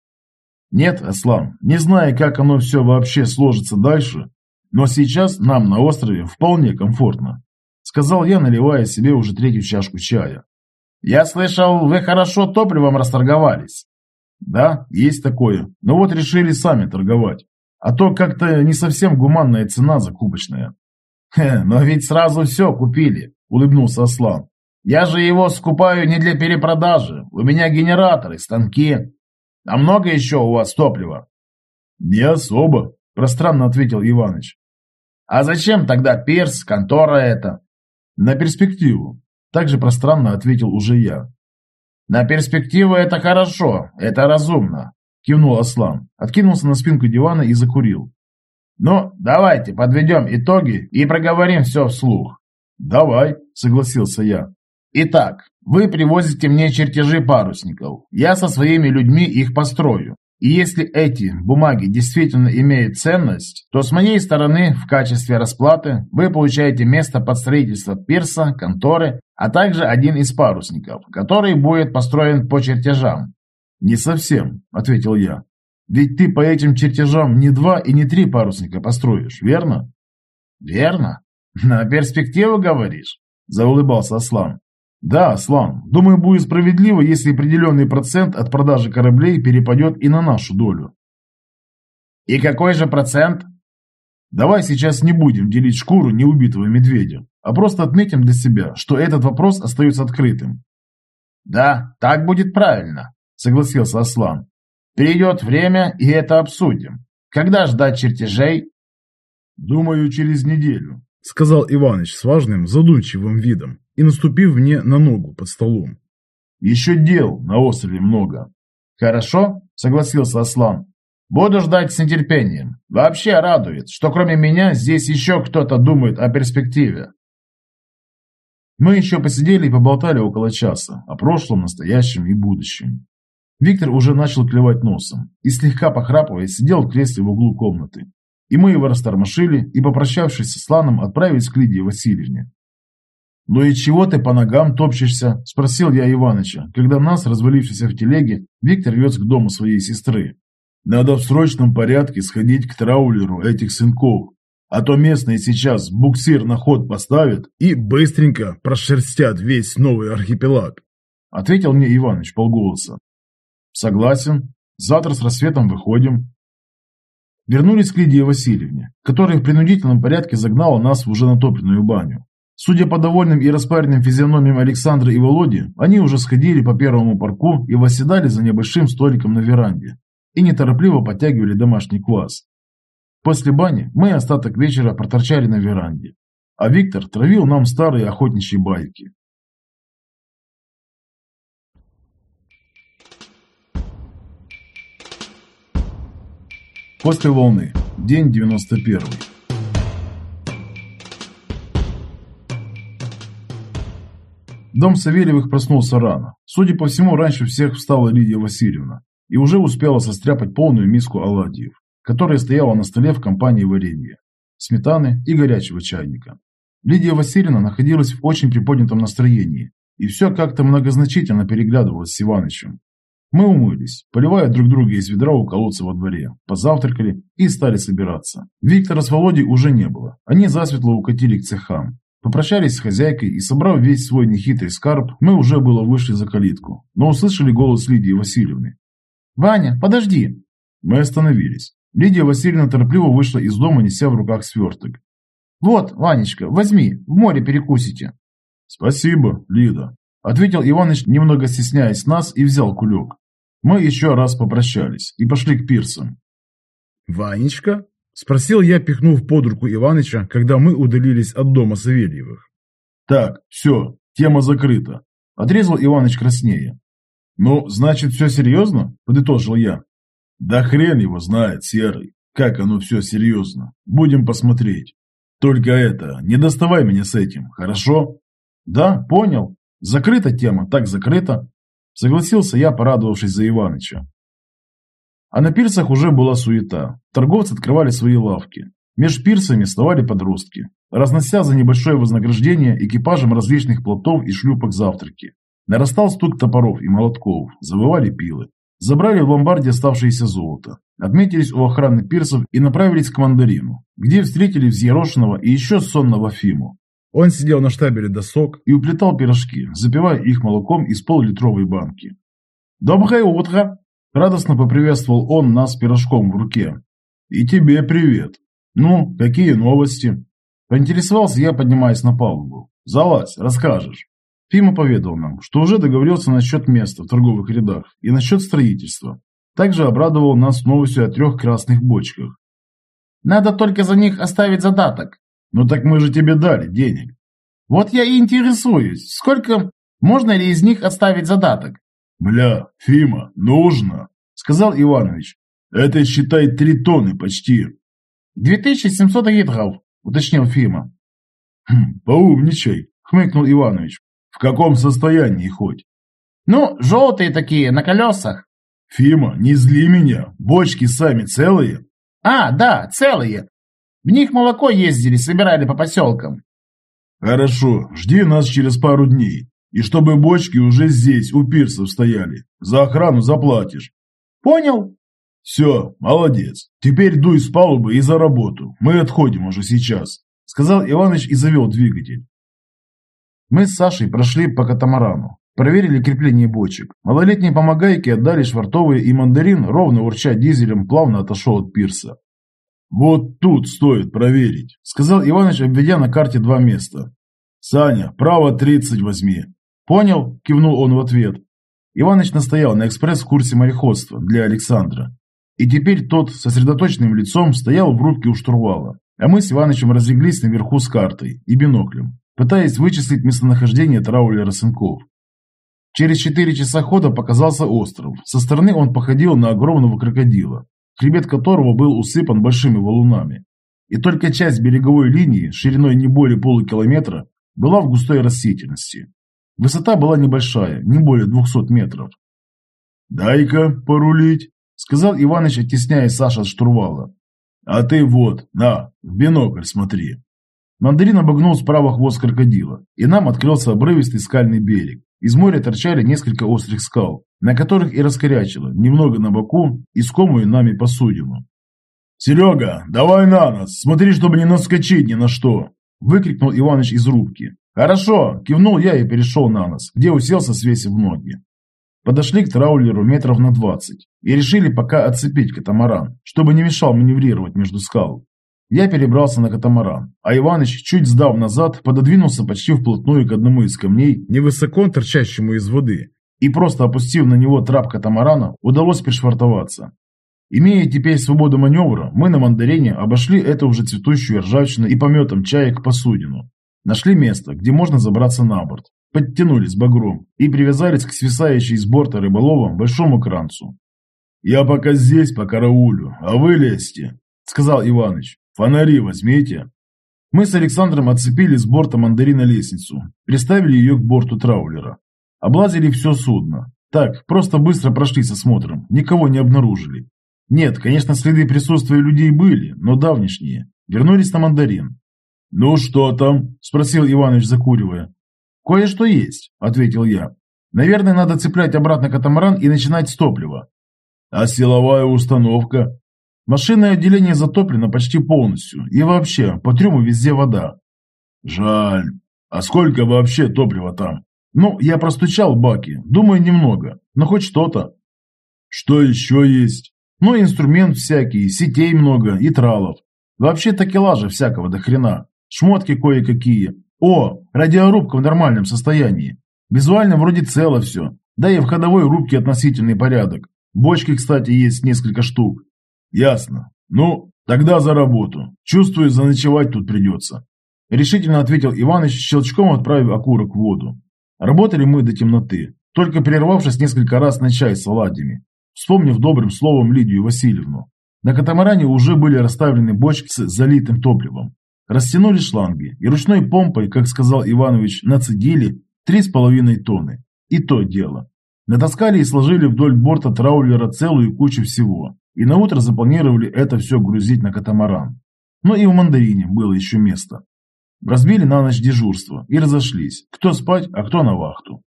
Нет, Аслан, не зная, как оно все вообще сложится дальше, но сейчас нам на острове вполне комфортно. Сказал я, наливая себе уже третью чашку чая. Я слышал, вы хорошо топливом расторговались. Да, есть такое. Но вот решили сами торговать. А то как-то не совсем гуманная цена закупочная. Хе, но ведь сразу все купили, улыбнулся Аслан. Я же его скупаю не для перепродажи. У меня генераторы, станки. А много еще у вас топлива? Не особо, пространно ответил Иваныч. А зачем тогда перс, контора эта? На перспективу. Также пространно ответил уже я. На перспективу это хорошо, это разумно, кивнул Аслан, откинулся на спинку дивана и закурил. Ну, давайте подведем итоги и проговорим все вслух. Давай, согласился я. Итак, вы привозите мне чертежи парусников. Я со своими людьми их построю. И если эти бумаги действительно имеют ценность, то с моей стороны в качестве расплаты вы получаете место под строительство пирса, конторы, а также один из парусников, который будет построен по чертежам. «Не совсем», — ответил я. «Ведь ты по этим чертежам не два и не три парусника построишь, верно?» «Верно. На перспективу говоришь?» — заулыбался Аслан. Да, Аслан, думаю, будет справедливо, если определенный процент от продажи кораблей перепадет и на нашу долю. И какой же процент? Давай сейчас не будем делить шкуру неубитого медведя, а просто отметим для себя, что этот вопрос остается открытым. Да, так будет правильно, согласился Аслан. Перейдет время, и это обсудим. Когда ждать чертежей? Думаю, через неделю, сказал Иваныч с важным, задумчивым видом и наступив мне на ногу под столом. Еще дел на острове много. Хорошо, согласился Аслан. Буду ждать с нетерпением. Вообще радует, что кроме меня здесь еще кто-то думает о перспективе. Мы еще посидели и поболтали около часа о прошлом, настоящем и будущем. Виктор уже начал клевать носом и, слегка похрапывая, сидел в кресле в углу комнаты. И мы его растормошили и, попрощавшись с Сланом, отправились к Лидии Васильевне. «Ну и чего ты по ногам топчешься?» – спросил я Иваныча, когда нас, развалившись в телеге, Виктор вез к дому своей сестры. «Надо в срочном порядке сходить к траулеру этих сынков, а то местные сейчас буксир на ход поставят и быстренько прошерстят весь новый архипелаг», – ответил мне Иваныч полголоса. «Согласен. Завтра с рассветом выходим». Вернулись к Лидии Васильевне, которая в принудительном порядке загнала нас в уже натопленную баню. Судя по довольным и распаренным физиономиям Александра и Володи, они уже сходили по первому парку и восседали за небольшим столиком на веранде и неторопливо подтягивали домашний квас. После бани мы остаток вечера проторчали на веранде, а Виктор травил нам старые охотничьи байки. После волны. День 91. Дом Савельевых проснулся рано. Судя по всему, раньше всех встала Лидия Васильевна и уже успела состряпать полную миску оладьев, которая стояла на столе в компании варенья, сметаны и горячего чайника. Лидия Васильевна находилась в очень приподнятом настроении и все как-то многозначительно переглядывалась с Иванычем. Мы умылись, поливая друг друга из ведра у колодца во дворе, позавтракали и стали собираться. Виктора с Володей уже не было. Они засветло укатили к цехам. Попрощались с хозяйкой и, собрав весь свой нехитрый скарб, мы уже было вышли за калитку, но услышали голос Лидии Васильевны. «Ваня, подожди!» Мы остановились. Лидия Васильевна торопливо вышла из дома, неся в руках сверток. «Вот, Ванечка, возьми, в море перекусите». «Спасибо, Лида», – ответил Иваныч, немного стесняясь нас, и взял кулек. Мы еще раз попрощались и пошли к пирсам. «Ванечка?» – спросил я, пихнув под руку Иваныча, когда мы удалились от дома Савельевых. «Так, все, тема закрыта», – отрезал Иваныч краснее. «Ну, значит, все серьезно?» – подытожил я. «Да хрен его знает, Серый, как оно все серьезно. Будем посмотреть. Только это, не доставай меня с этим, хорошо?» «Да, понял. Закрыта тема, так закрыта». Согласился я, порадовавшись за Иваныча. А на пирсах уже была суета. Торговцы открывали свои лавки. Меж пирсами вставали подростки, разнося за небольшое вознаграждение экипажем различных плотов и шлюпок завтраки. Нарастал стук топоров и молотков, завывали пилы. Забрали в ломбарде оставшееся золото, отметились у охраны пирсов и направились к мандарину, где встретили взъерошенного и еще сонного Фиму. Он сидел на штабеле досок и уплетал пирожки, запивая их молоком из полулитровой банки. «Доброе утро!» – радостно поприветствовал он нас пирожком в руке. «И тебе привет! Ну, какие новости?» Поинтересовался я, поднимаясь на палубу. «Залазь, расскажешь». Фима поведал нам, что уже договорился насчет места в торговых рядах и насчет строительства. Также обрадовал нас новостью о трех красных бочках. «Надо только за них оставить задаток», ну так мы же тебе дали денег. Вот я и интересуюсь, сколько можно ли из них отставить задаток? Бля, Фима, нужно, сказал Иванович. Это, считай, три тонны почти. 2700 литров, уточнил Фима. Хм, поумничай, хмыкнул Иванович. В каком состоянии хоть? Ну, желтые такие, на колесах. Фима, не зли меня, бочки сами целые? А, да, целые. В них молоко ездили, собирали по поселкам. Хорошо, жди нас через пару дней. И чтобы бочки уже здесь, у пирсов стояли. За охрану заплатишь. Понял? Все, молодец. Теперь дуй с палубы и за работу. Мы отходим уже сейчас. Сказал Иваныч и завел двигатель. Мы с Сашей прошли по катамарану. Проверили крепление бочек. Малолетние помогайки отдали швартовые, и мандарин, ровно урча дизелем, плавно отошел от пирса. «Вот тут стоит проверить», – сказал Иваныч, обведя на карте два места. «Саня, право 30 возьми». «Понял?» – кивнул он в ответ. Иваныч настоял на экспресс-курсе мореходства для Александра. И теперь тот сосредоточенным лицом стоял в рубке у штурвала, а мы с Иванычем разлеглись наверху с картой и биноклем, пытаясь вычислить местонахождение траулера Сынков. Через четыре часа хода показался остров. Со стороны он походил на огромного крокодила, хребет которого был усыпан большими валунами. И только часть береговой линии, шириной не более полукилометра, была в густой растительности. Высота была небольшая, не более 200 метров. «Дай-ка порулить», — сказал Иваныч, оттесняя Саша от штурвала. «А ты вот, на, в бинокль смотри». Мандарин обогнул справа хвост крокодила, и нам открылся обрывистый скальный берег. Из моря торчали несколько острых скал, на которых и раскорячило, немного на боку, искомую нами посудину. «Серега, давай на нас, смотри, чтобы не наскочить ни на что!» выкрикнул Иваныч из рубки. «Хорошо!» – кивнул я и перешел на нас, где уселся, свесив ноги. Подошли к траулеру метров на двадцать и решили пока отцепить катамаран, чтобы не мешал маневрировать между скал. Я перебрался на катамаран, а Иваныч, чуть сдав назад, пододвинулся почти вплотную к одному из камней, невысоко торчащему из воды, и просто опустив на него трап катамарана, удалось пришвартоваться. Имея теперь свободу маневра, мы на мандарине обошли эту уже цветущую ржавчину и пометом чаек посудину. Нашли место, где можно забраться на борт, подтянулись багром и привязались к свисающей с борта рыболова большому кранцу. «Я пока здесь, по караулю, а вы лезьте», — сказал Иваныч. Фонари возьмите. Мы с Александром отцепили с борта мандарина лестницу, приставили ее к борту траулера. Облазили все судно. Так, просто быстро прошли с осмотром, никого не обнаружили. Нет, конечно, следы присутствия людей были, но давнишние. Вернулись на мандарин. «Ну что там?» – спросил Иваныч, закуривая. «Кое-что есть», – ответил я. «Наверное, надо цеплять обратно катамаран и начинать с топлива». «А силовая установка?» «Машинное отделение затоплено почти полностью. И вообще, по трюму везде вода». «Жаль. А сколько вообще топлива там?» «Ну, я простучал баки. Думаю, немного. Но хоть что-то». «Что еще есть?» «Ну, инструмент всякий, сетей много и тралов. Вообще такелажа всякого до хрена. Шмотки кое-какие. О, радиорубка в нормальном состоянии. Визуально вроде цело все. Да и в ходовой рубке относительный порядок. Бочки, кстати, есть несколько штук. Ясно. Ну, тогда за работу. Чувствую, заночевать тут придется. Решительно ответил Иваныч, щелчком отправив окурок в воду. Работали мы до темноты, только прервавшись несколько раз на чай с оладьями, вспомнив добрым словом Лидию Васильевну. На катамаране уже были расставлены бочки с залитым топливом. Растянули шланги и ручной помпой, как сказал Иванович, нацедили три с половиной тонны. И то дело. Натаскали и сложили вдоль борта траулера целую кучу всего. И на утро запланировали это все грузить на катамаран. Но и в мандарине было еще место. Разбили на ночь дежурство и разошлись. Кто спать, а кто на вахту.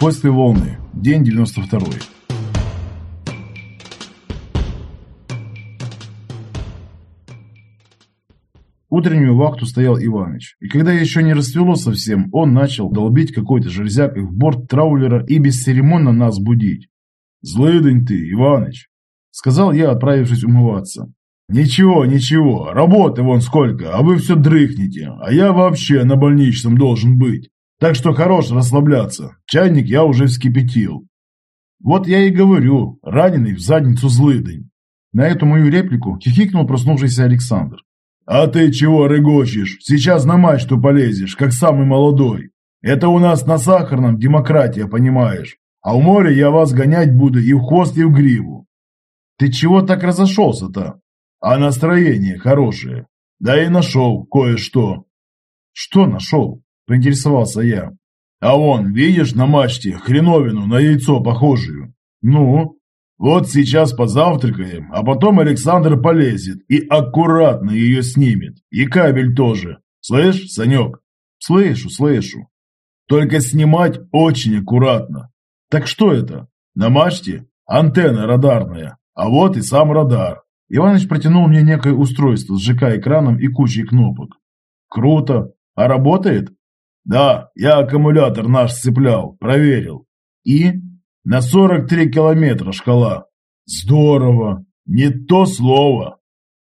После волны. День 92. Утреннюю вахту стоял Иваныч, и когда еще не расцвело совсем, он начал долбить какой-то железякой в борт траулера и бесцеремонно нас будить. «Злыдень ты, Иваныч!» — сказал я, отправившись умываться. «Ничего, ничего, работы вон сколько, а вы все дрыхнете, а я вообще на больничном должен быть. Так что хорош расслабляться, чайник я уже вскипятил». «Вот я и говорю, раненый в задницу злыдень». На эту мою реплику хихикнул проснувшийся Александр. «А ты чего рыгочешь? Сейчас на мачту полезешь, как самый молодой. Это у нас на Сахарном демократия, понимаешь? А у моря я вас гонять буду и в хвост, и в гриву. Ты чего так разошелся-то? А настроение хорошее. Да и нашел кое-что. Что нашел? Поинтересовался я. А вон, видишь на мачте хреновину на яйцо похожую? Ну? Вот сейчас позавтракаем, а потом Александр полезет и аккуратно ее снимет. И кабель тоже. Слышь, Санек? Слышу, слышу. Только снимать очень аккуратно. Так что это? На мачте антенна радарная, а вот и сам радар. Иваныч протянул мне некое устройство с ЖК-экраном и кучей кнопок. Круто. А работает? Да, я аккумулятор наш сцеплял, проверил. И? На 43 километра шкала. Здорово. Не то слово.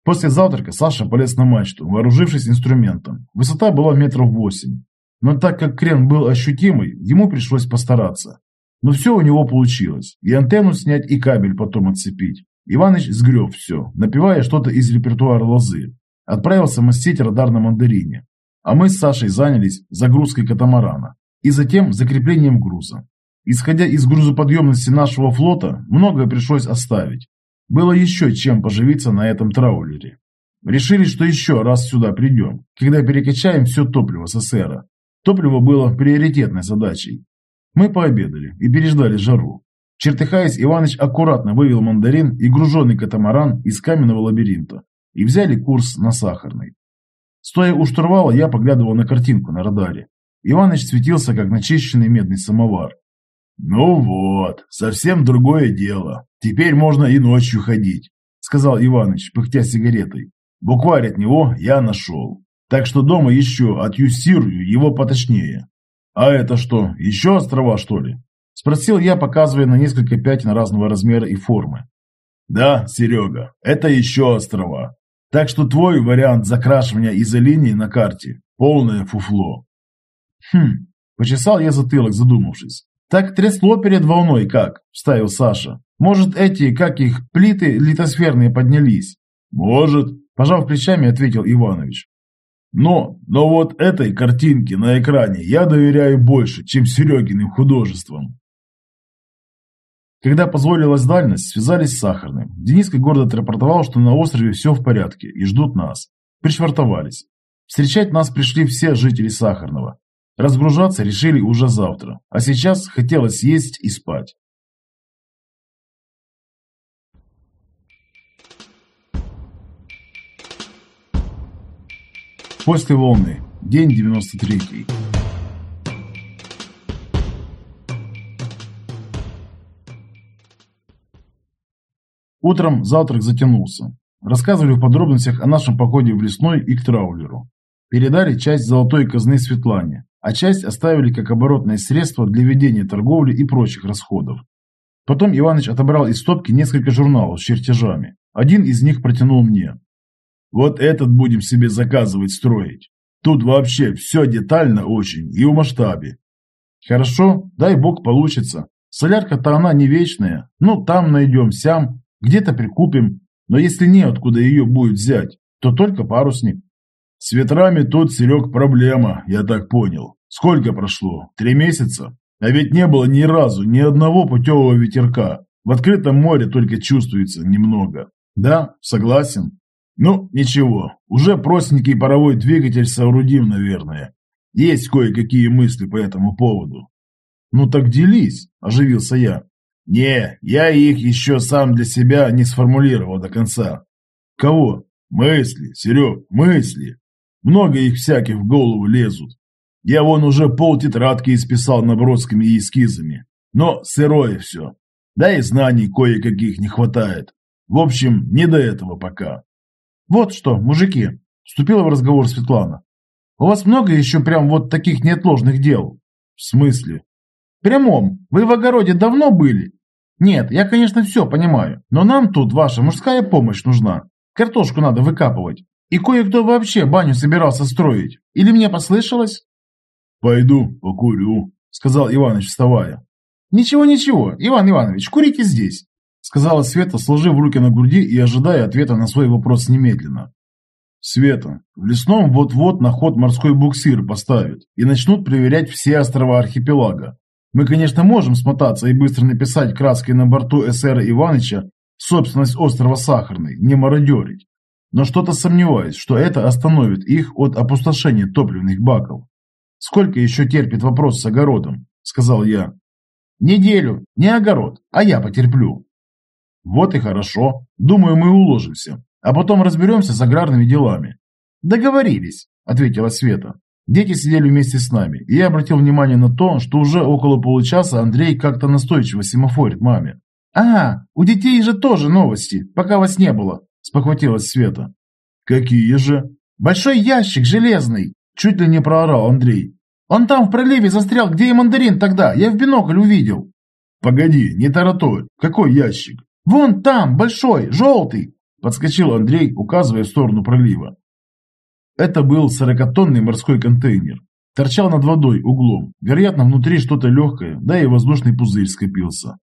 После завтрака Саша полез на мачту, вооружившись инструментом. Высота была метров восемь. Но так как крен был ощутимый, ему пришлось постараться. Но все у него получилось. И антенну снять, и кабель потом отцепить. Иваныч сгреб все, напевая что-то из репертуара лозы. Отправился мастить радар на мандарине. А мы с Сашей занялись загрузкой катамарана. И затем закреплением груза. Исходя из грузоподъемности нашего флота, многое пришлось оставить. Было еще чем поживиться на этом траулере. Решили, что еще раз сюда придем, когда перекачаем все топливо с СССР. Топливо было приоритетной задачей, мы пообедали и переждали жару. Чертыхаясь, Иваныч аккуратно вывел мандарин и груженный катамаран из каменного лабиринта и взяли курс на Сахарный. Стоя у штурвала, я поглядывал на картинку на радаре. Иваныч светился, как начищенный медный самовар. «Ну вот, совсем другое дело. Теперь можно и ночью ходить», — сказал Иваныч, пыхтя сигаретой. «Букварь от него я нашел. Так что дома еще отъюстирую его поточнее. «А это что, еще острова, что ли?» Спросил я, показывая на несколько пятен разного размера и формы. «Да, Серега, это еще острова. Так что твой вариант закрашивания изолинии на карте – полное фуфло». «Хм», – почесал я затылок, задумавшись. «Так трясло перед волной как?» – вставил Саша. «Может, эти, как их, плиты литосферные поднялись?» «Может», – пожав плечами, ответил Иванович. Но, но вот этой картинке на экране я доверяю больше, чем Серегиным художествам. Когда позволилась дальность, связались с Сахарным. Дениска гордо отрапортовал, что на острове все в порядке и ждут нас. Пришвартовались. Встречать нас пришли все жители Сахарного. Разгружаться решили уже завтра, а сейчас хотелось есть и спать. После волны. День 93. Утром завтрак затянулся. Рассказывали в подробностях о нашем походе в лесной и к траулеру. Передали часть золотой казны Светлане, а часть оставили как оборотное средство для ведения торговли и прочих расходов. Потом Иваныч отобрал из стопки несколько журналов с чертежами. Один из них протянул мне. «Вот этот будем себе заказывать строить. Тут вообще все детально очень и в масштабе». «Хорошо, дай бог получится. Солярка-то она не вечная. Ну, там найдем, сям. Где-то прикупим, но если неоткуда ее будет взять, то только парусник. С ветрами тут, Серег, проблема, я так понял. Сколько прошло? Три месяца? А ведь не было ни разу ни одного путевого ветерка. В открытом море только чувствуется немного. Да, согласен. Ну, ничего, уже простенький паровой двигатель соорудим, наверное. Есть кое-какие мысли по этому поводу. Ну так делись, оживился я. Не, я их еще сам для себя не сформулировал до конца. Кого? Мысли, Серег, мысли. Много их всяких в голову лезут. Я вон уже пол тетрадки исписал набросками и эскизами. Но сырое все. Да и знаний кое-каких не хватает. В общем, не до этого пока. Вот что, мужики, вступила в разговор Светлана. У вас много еще прям вот таких неотложных дел? В смысле? Прямом. Вы в огороде давно были? Нет, я, конечно, все понимаю, но нам тут ваша мужская помощь нужна. Картошку надо выкапывать. И кое-кто вообще баню собирался строить. Или мне послышалось? Пойду покурю, сказал Иваныч, вставая. Ничего-ничего, Иван Иванович, курите здесь, сказала Света, сложив руки на груди и ожидая ответа на свой вопрос немедленно. Света, в лесном вот-вот на ход морской буксир поставят и начнут проверять все острова архипелага. Мы, конечно, можем смотаться и быстро написать краской на борту СР Иваныча собственность острова Сахарный, не мародерить. Но что-то сомневаюсь, что это остановит их от опустошения топливных баков. «Сколько еще терпит вопрос с огородом?» – сказал я. «Неделю, не огород, а я потерплю». «Вот и хорошо. Думаю, мы уложимся, а потом разберемся с аграрными делами». «Договорились», – ответила Света. Дети сидели вместе с нами, и я обратил внимание на то, что уже около получаса Андрей как-то настойчиво семафорит маме. «Ага, у детей же тоже новости, пока вас не было», – спохватилась Света. «Какие же?» «Большой ящик железный», – чуть ли не проорал Андрей. «Он там в проливе застрял, где и мандарин тогда, я в бинокль увидел». «Погоди, не тараторь, какой ящик?» «Вон там, большой, желтый», – подскочил Андрей, указывая в сторону пролива. Это был сорокатонный морской контейнер. Торчал над водой углом. Вероятно, внутри что-то легкое, да и воздушный пузырь скопился.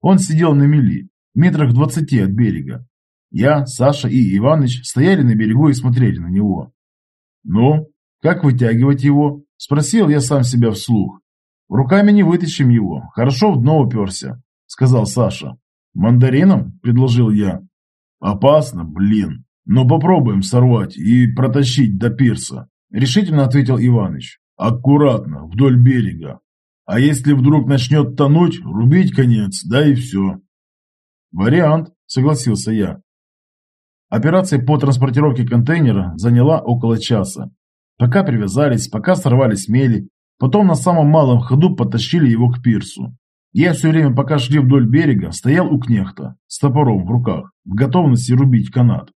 Он сидел на мели, метрах двадцати от берега. Я, Саша и Иваныч стояли на берегу и смотрели на него. «Ну, как вытягивать его?» – спросил я сам себя вслух. «Руками не вытащим его, хорошо в дно уперся», – сказал Саша. «Мандарином?» – предложил я. «Опасно, блин», но попробуем сорвать и протащить до пирса, решительно ответил Иваныч. Аккуратно, вдоль берега. А если вдруг начнет тонуть, рубить конец, да и все. Вариант, согласился я. Операция по транспортировке контейнера заняла около часа. Пока привязались, пока сорвали смели, потом на самом малом ходу потащили его к пирсу. Я все время, пока шли вдоль берега, стоял у кнехта с топором в руках, в готовности рубить канат.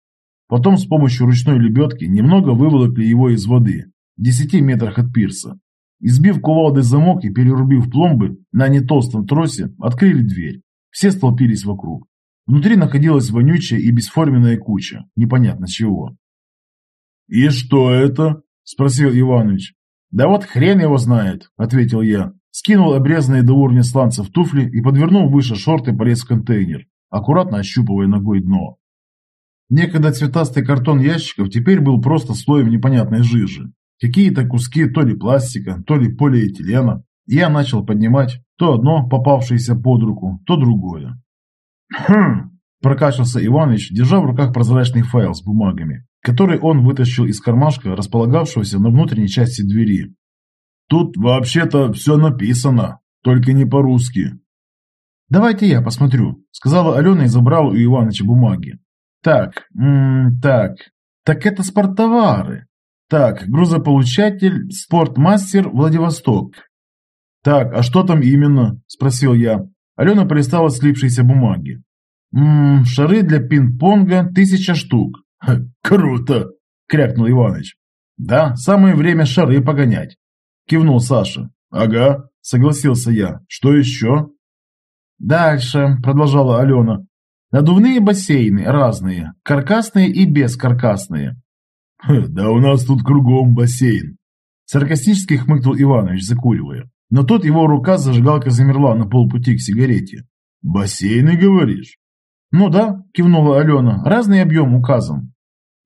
Потом с помощью ручной лебедки немного выволокли его из воды, в 10 метрах от пирса. Избив кувалдой замок и перерубив пломбы на нетолстом тросе, открыли дверь. Все столпились вокруг. Внутри находилась вонючая и бесформенная куча, непонятно чего. «И что это?» – спросил Иванович. «Да вот хрен его знает», – ответил я. Скинул обрезанные до уровня сланцев туфли и, подвернув выше шорты, полез в контейнер, аккуратно ощупывая ногой дно. Некогда цветастый картон ящиков теперь был просто слоем непонятной жижи. Какие-то куски то ли пластика, то ли полиэтилена. Я начал поднимать, То одно, попавшееся под руку, то другое. «Хм!» – прокашлялся Иваныч, держа в руках прозрачный файл с бумагами, который он вытащил из кармашка, располагавшегося на внутренней части двери. «Тут вообще-то все написано, только не по-русски». «Давайте я посмотрю», – сказала Алена и забрала у Иваныча бумаги. «Так, м -м, так, так это спорттовары. Так, грузополучатель, спортмастер, Владивосток. Так, а что там именно? Спросил я. Алена полистала слипшиеся бумаги. Ммм, шары для пинг-понга тысяча штук. Круто! Крякнул Иваныч. Да, самое время шары погонять. Кивнул Саша. Ага, согласился я. Что еще? Дальше, продолжала Алена. Надувные бассейны разные, каркасные и бескаркасные. «Да у нас тут кругом бассейн!» Саркастически хмыкнул Иванович, закуривая. Но тут его рука зажигалка замерла на полпути к сигарете. «Бассейны, говоришь?» «Ну да», кивнула Алена, разный объем указан.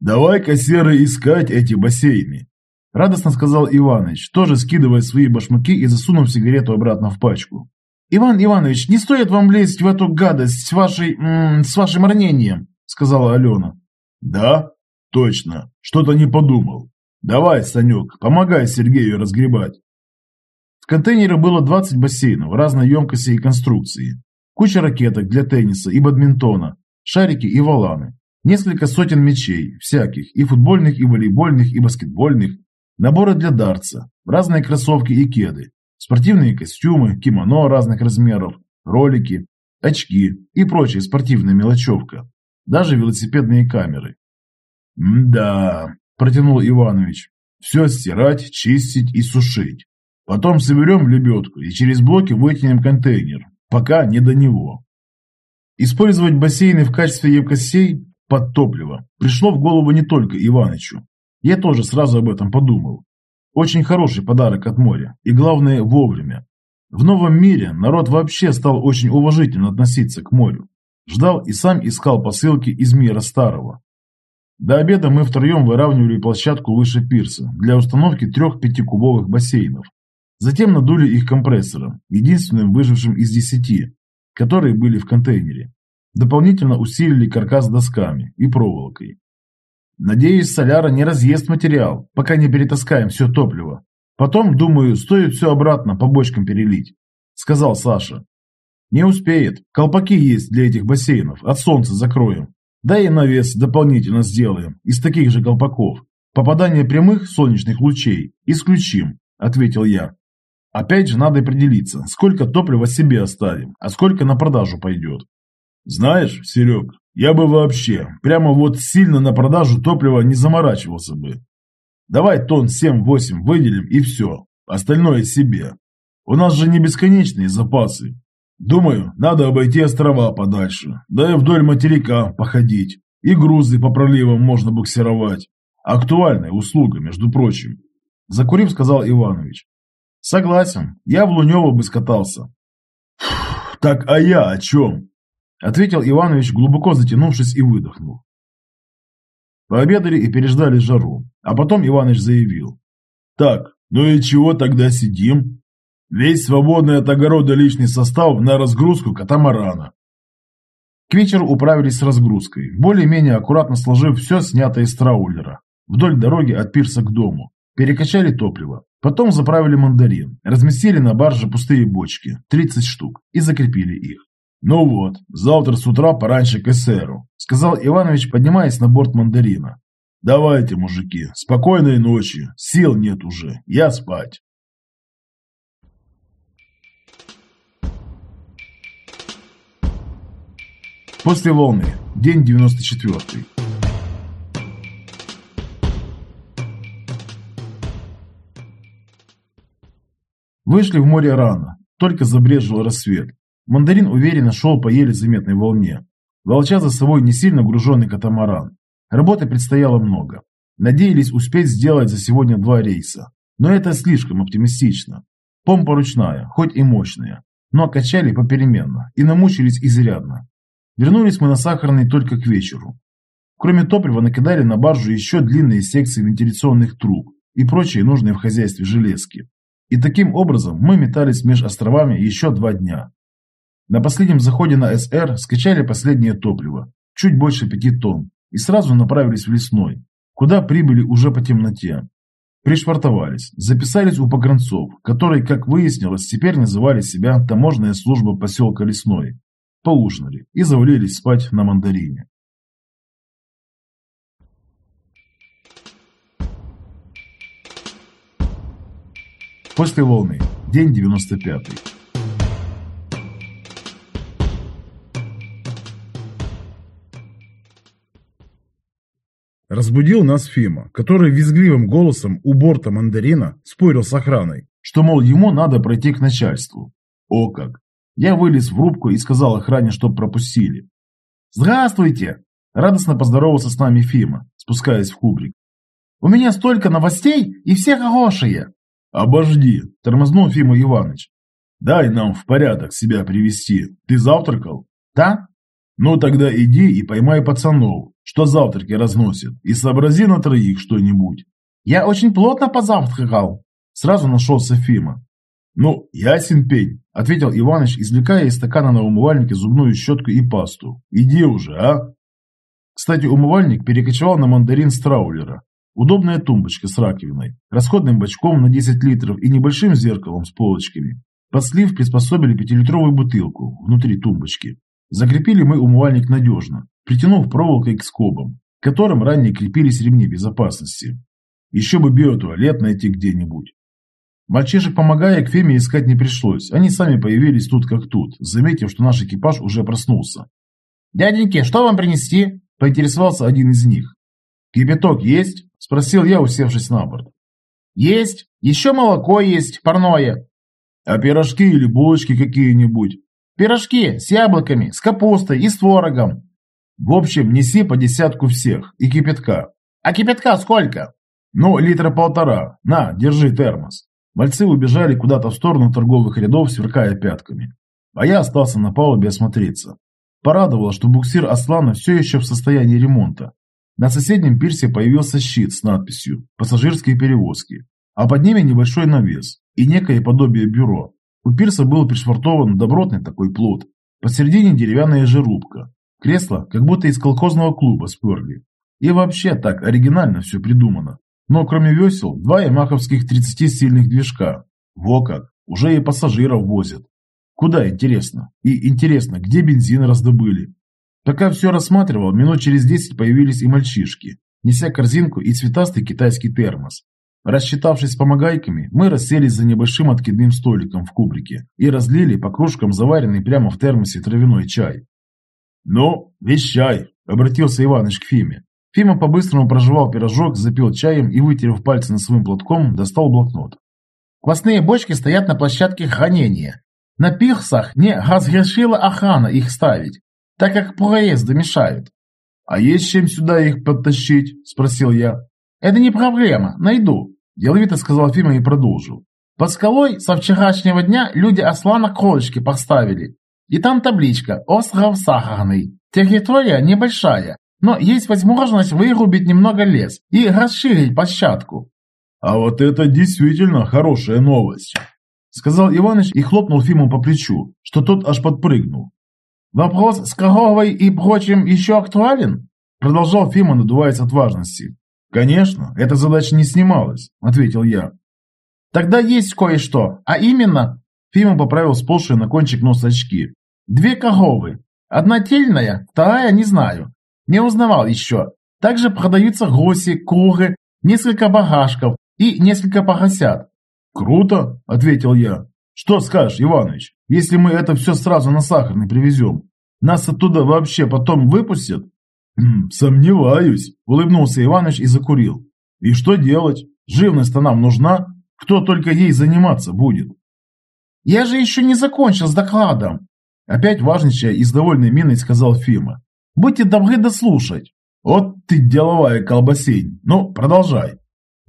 «Давай-ка, Серый, искать эти бассейны!» Радостно сказал Иванович, тоже скидывая свои башмаки и засунув сигарету обратно в пачку. «Иван Иванович, не стоит вам лезть в эту гадость с, вашей, с вашим ранением», сказала Алена. «Да? Точно. Что-то не подумал. Давай, Санек, помогай Сергею разгребать. В контейнере было 20 бассейнов разной емкости и конструкции. Куча ракеток для тенниса и бадминтона, шарики и валаны. Несколько сотен мячей, всяких, и футбольных, и волейбольных, и баскетбольных. Наборы для дартса, разные кроссовки и кеды, спортивные костюмы, кимоно разных размеров, ролики, очки и прочая спортивная мелочевка. Даже велосипедные камеры. «Да», – протянул Иванович, – «все стирать, чистить и сушить. Потом соберем в лебедку и через блоки вытянем контейнер, пока не до него». Использовать бассейны в качестве емкостей под топливо пришло в голову не только Иванычу. Я тоже сразу об этом подумал. Очень хороший подарок от моря, и главное вовремя. В новом мире народ вообще стал очень уважительно относиться к морю. Ждал и сам искал посылки из мира старого. До обеда мы втроем выравнивали площадку выше пирса для установки трех пятикубовых бассейнов. Затем надули их компрессором, единственным выжившим из десяти, которые были в контейнере. Дополнительно усилили каркас досками и проволокой. Надеюсь, соляра не разъест материал, пока не перетаскаем все топливо. Потом, думаю, стоит все обратно по бочкам перелить, сказал Саша. Не успеет, колпаки есть для этих бассейнов, от солнца закроем. Да и навес дополнительно сделаем, из таких же колпаков. Попадание прямых солнечных лучей исключим, ответил я. Опять же надо определиться, сколько топлива себе оставим, а сколько на продажу пойдет. Знаешь, Серег, я бы вообще прямо вот сильно на продажу топлива не заморачивался бы. Давай тонн 7-8 выделим и все, остальное себе. У нас же не бесконечные запасы, Думаю, надо обойти острова подальше, да и вдоль материка походить. И грузы по проливам можно буксировать. Актуальная услуга, между прочим. Закурив, сказал Иванович. Согласен, я в Лунево бы скатался. Так а я о чем? Ответил Иванович, глубоко затянувшись и выдохнул. Пообедали и переждали жару, а потом Иванович заявил. Так, ну и чего тогда сидим? Весь свободный от огорода личный состав на разгрузку катамарана. К вечеру управились с разгрузкой, более-менее аккуратно сложив все снятое из траулера. Вдоль дороги от пирса к дому. Перекачали топливо. Потом заправили мандарин. Разместили на барже пустые бочки, 30 штук, и закрепили их. «Ну вот, завтра с утра пораньше к эсеру», — сказал Иванович, поднимаясь на борт мандарина. «Давайте, мужики, спокойной ночи, сил нет уже, я спать». После волны. День 94. Вышли в море рано, только забрежил рассвет. Мандарин уверенно шел по еле заметной волне, волча за собой не сильно груженный катамаран. Работы предстояло много. Надеялись успеть сделать за сегодня два рейса. Но это слишком оптимистично. Помпа ручная, хоть и мощная, но качали попеременно и намучились изрядно. Вернулись мы на Сахарный только к вечеру. Кроме топлива накидали на баржу еще длинные секции вентиляционных труб и прочие нужные в хозяйстве железки. И таким образом мы метались между островами еще два дня. На последнем заходе на СР скачали последнее топливо, чуть больше пяти тонн, и сразу направились в лесной, куда прибыли уже по темноте. Пришвартовались, записались у погранцов, которые, как выяснилось, теперь называли себя таможенная служба поселка Лесной. Поужинали и завалились спать на мандарине. После волны. День 95. Разбудил нас Фима, который визгливым голосом у борта мандарина спорил с охраной, что, мол, ему надо пройти к начальству. О как! Я вылез в рубку и сказал охране, чтоб пропустили. «Здравствуйте!» – радостно поздоровался с нами Фима, спускаясь в кубрик. «У меня столько новостей, и все хорошие!» «Обожди!» – тормознул Фима Иванович. «Дай нам в порядок себя привести. Ты завтракал?» «Да?» «Ну тогда иди и поймай пацанов, что завтраки разносят, и сообрази на троих что-нибудь. Я очень плотно позавтракал. Сразу нашелся Фима. Ну, ясен пень, ответил Иваныч, извлекая из стакана на умывальнике зубную щетку и пасту. Иди уже, а? Кстати, умывальник перекочевал на мандарин страулера. Удобная тумбочка с раковиной, расходным бачком на 10 литров и небольшим зеркалом с полочками. Под слив приспособили пятилитровую бутылку внутри тумбочки. Закрепили мы умывальник надежно, притянув проволокой к скобам, к которым ранее крепились ремни безопасности. Еще бы биотуалет найти где-нибудь. Мальчишек, помогая, к Феме искать не пришлось. Они сами появились тут как тут, заметив, что наш экипаж уже проснулся. «Дяденьки, что вам принести?» – поинтересовался один из них. «Кипяток есть?» – спросил я, усевшись на борт. «Есть. Еще молоко есть, парное». «А пирожки или булочки какие-нибудь?» «Пирожки с яблоками, с капустой и с творогом». В общем, неси по десятку всех и кипятка. А кипятка сколько? Ну, литра полтора. На, держи термос. Мальцы убежали куда-то в сторону торговых рядов, сверкая пятками. А я остался на палубе осмотреться. Порадовало, что буксир Аслана все еще в состоянии ремонта. На соседнем пирсе появился щит с надписью «Пассажирские перевозки», а под ними небольшой навес и некое подобие бюро. У пирса был пришвартован добротный такой плот. Посередине деревянная жерубка, Кресло как будто из колхозного клуба сперли. И вообще так оригинально все придумано. Но кроме весел, два ямаховских 30-сильных движка. Во как, уже и пассажиров возят. Куда интересно? И интересно, где бензин раздобыли? Пока все рассматривал, минут через 10 появились и мальчишки, неся корзинку и цветастый китайский термос. Рассчитавшись с помогайками, мы расселись за небольшим откидным столиком в кубрике и разлили по кружкам заваренный прямо в термосе травяной чай. «Ну, вещай!» – обратился Иваныч к Фиме. Фима по-быстрому прожевал пирожок, запил чаем и, вытерев пальцы своим платком, достал блокнот. «Квасные бочки стоят на площадке хранения. На пирсах не разрешила охрана их ставить, так как проезды мешают». «А есть чем сюда их подтащить?» – спросил я. «Это не проблема, найду», – деловито сказал Фима и продолжил. «Под скалой со вчерашнего дня люди ослана кролички поставили. И там табличка «Остров Сахарный». Территория небольшая, но есть возможность вырубить немного лес и расширить площадку. А вот это действительно хорошая новость, сказал Иваныч и хлопнул Фиму по плечу, что тот аж подпрыгнул. Вопрос с коровой и прочим еще актуален? Продолжал Фима, надуваясь от важности. «Конечно, эта задача не снималась», – ответил я. «Тогда есть кое-что, а именно...» Фима поправил сползшие на кончик носа очки. Две коровы. Одна тельная, вторая не знаю. Не узнавал еще. Также продаются гуси, куры, несколько багашков и несколько поросят. «Круто!» – ответил я. «Что скажешь, Иваныч, если мы это все сразу на сахарный привезем? Нас оттуда вообще потом выпустят?» «Хм, «Сомневаюсь», – улыбнулся Иваныч и закурил. «И что делать? Живность-то нам нужна. Кто только ей заниматься будет?» «Я же еще не закончил с докладом», Опять важничая и с довольной миной сказал Фима. «Будьте добры дослушать». «Вот ты деловая колбасень. Ну, продолжай».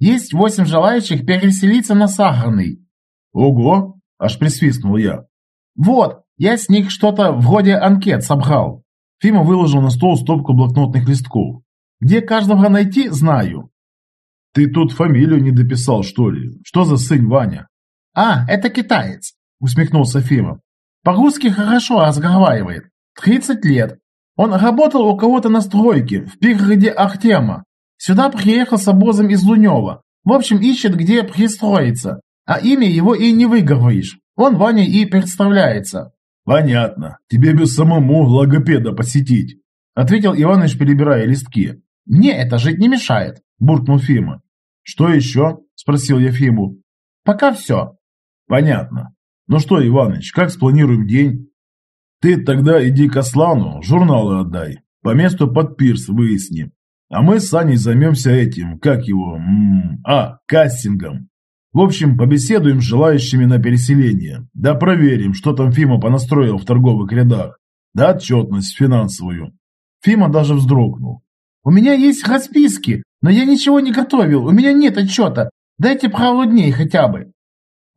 «Есть восемь желающих переселиться на Сахарный». «Ого!» – аж присвистнул я. «Вот, я с них что-то вроде анкет собрал». Фима выложил на стол стопку блокнотных листков. «Где каждого найти, знаю». «Ты тут фамилию не дописал, что ли? Что за сын Ваня?» А, это китаец, усмехнулся Фима. По-русски хорошо разговаривает. 30 лет. Он работал у кого-то на стройке в пригороде Ахтема. Сюда приехал с обозом из Лунева. В общем, ищет, где пристроиться. А имя его и не выговоришь. Он Ваня и представляется. Понятно. Тебе без самому логопеда посетить. Ответил Иваныч, перебирая листки. Мне это жить не мешает, буркнул Фима. Что еще? Спросил я Фиму. Пока все. Понятно. Ну что, Иваныч, как спланируем день? Ты тогда иди к Аслану, журналы отдай. По месту под пирс выясни. А мы с Саней займемся этим, как его, м -м, а, кастингом. В общем, побеседуем с желающими на переселение. Да проверим, что там Фима понастроил в торговых рядах. Да отчетность финансовую. Фима даже вздрогнул. «У меня есть расписки, но я ничего не готовил, у меня нет отчета. Дайте пару дней хотя бы».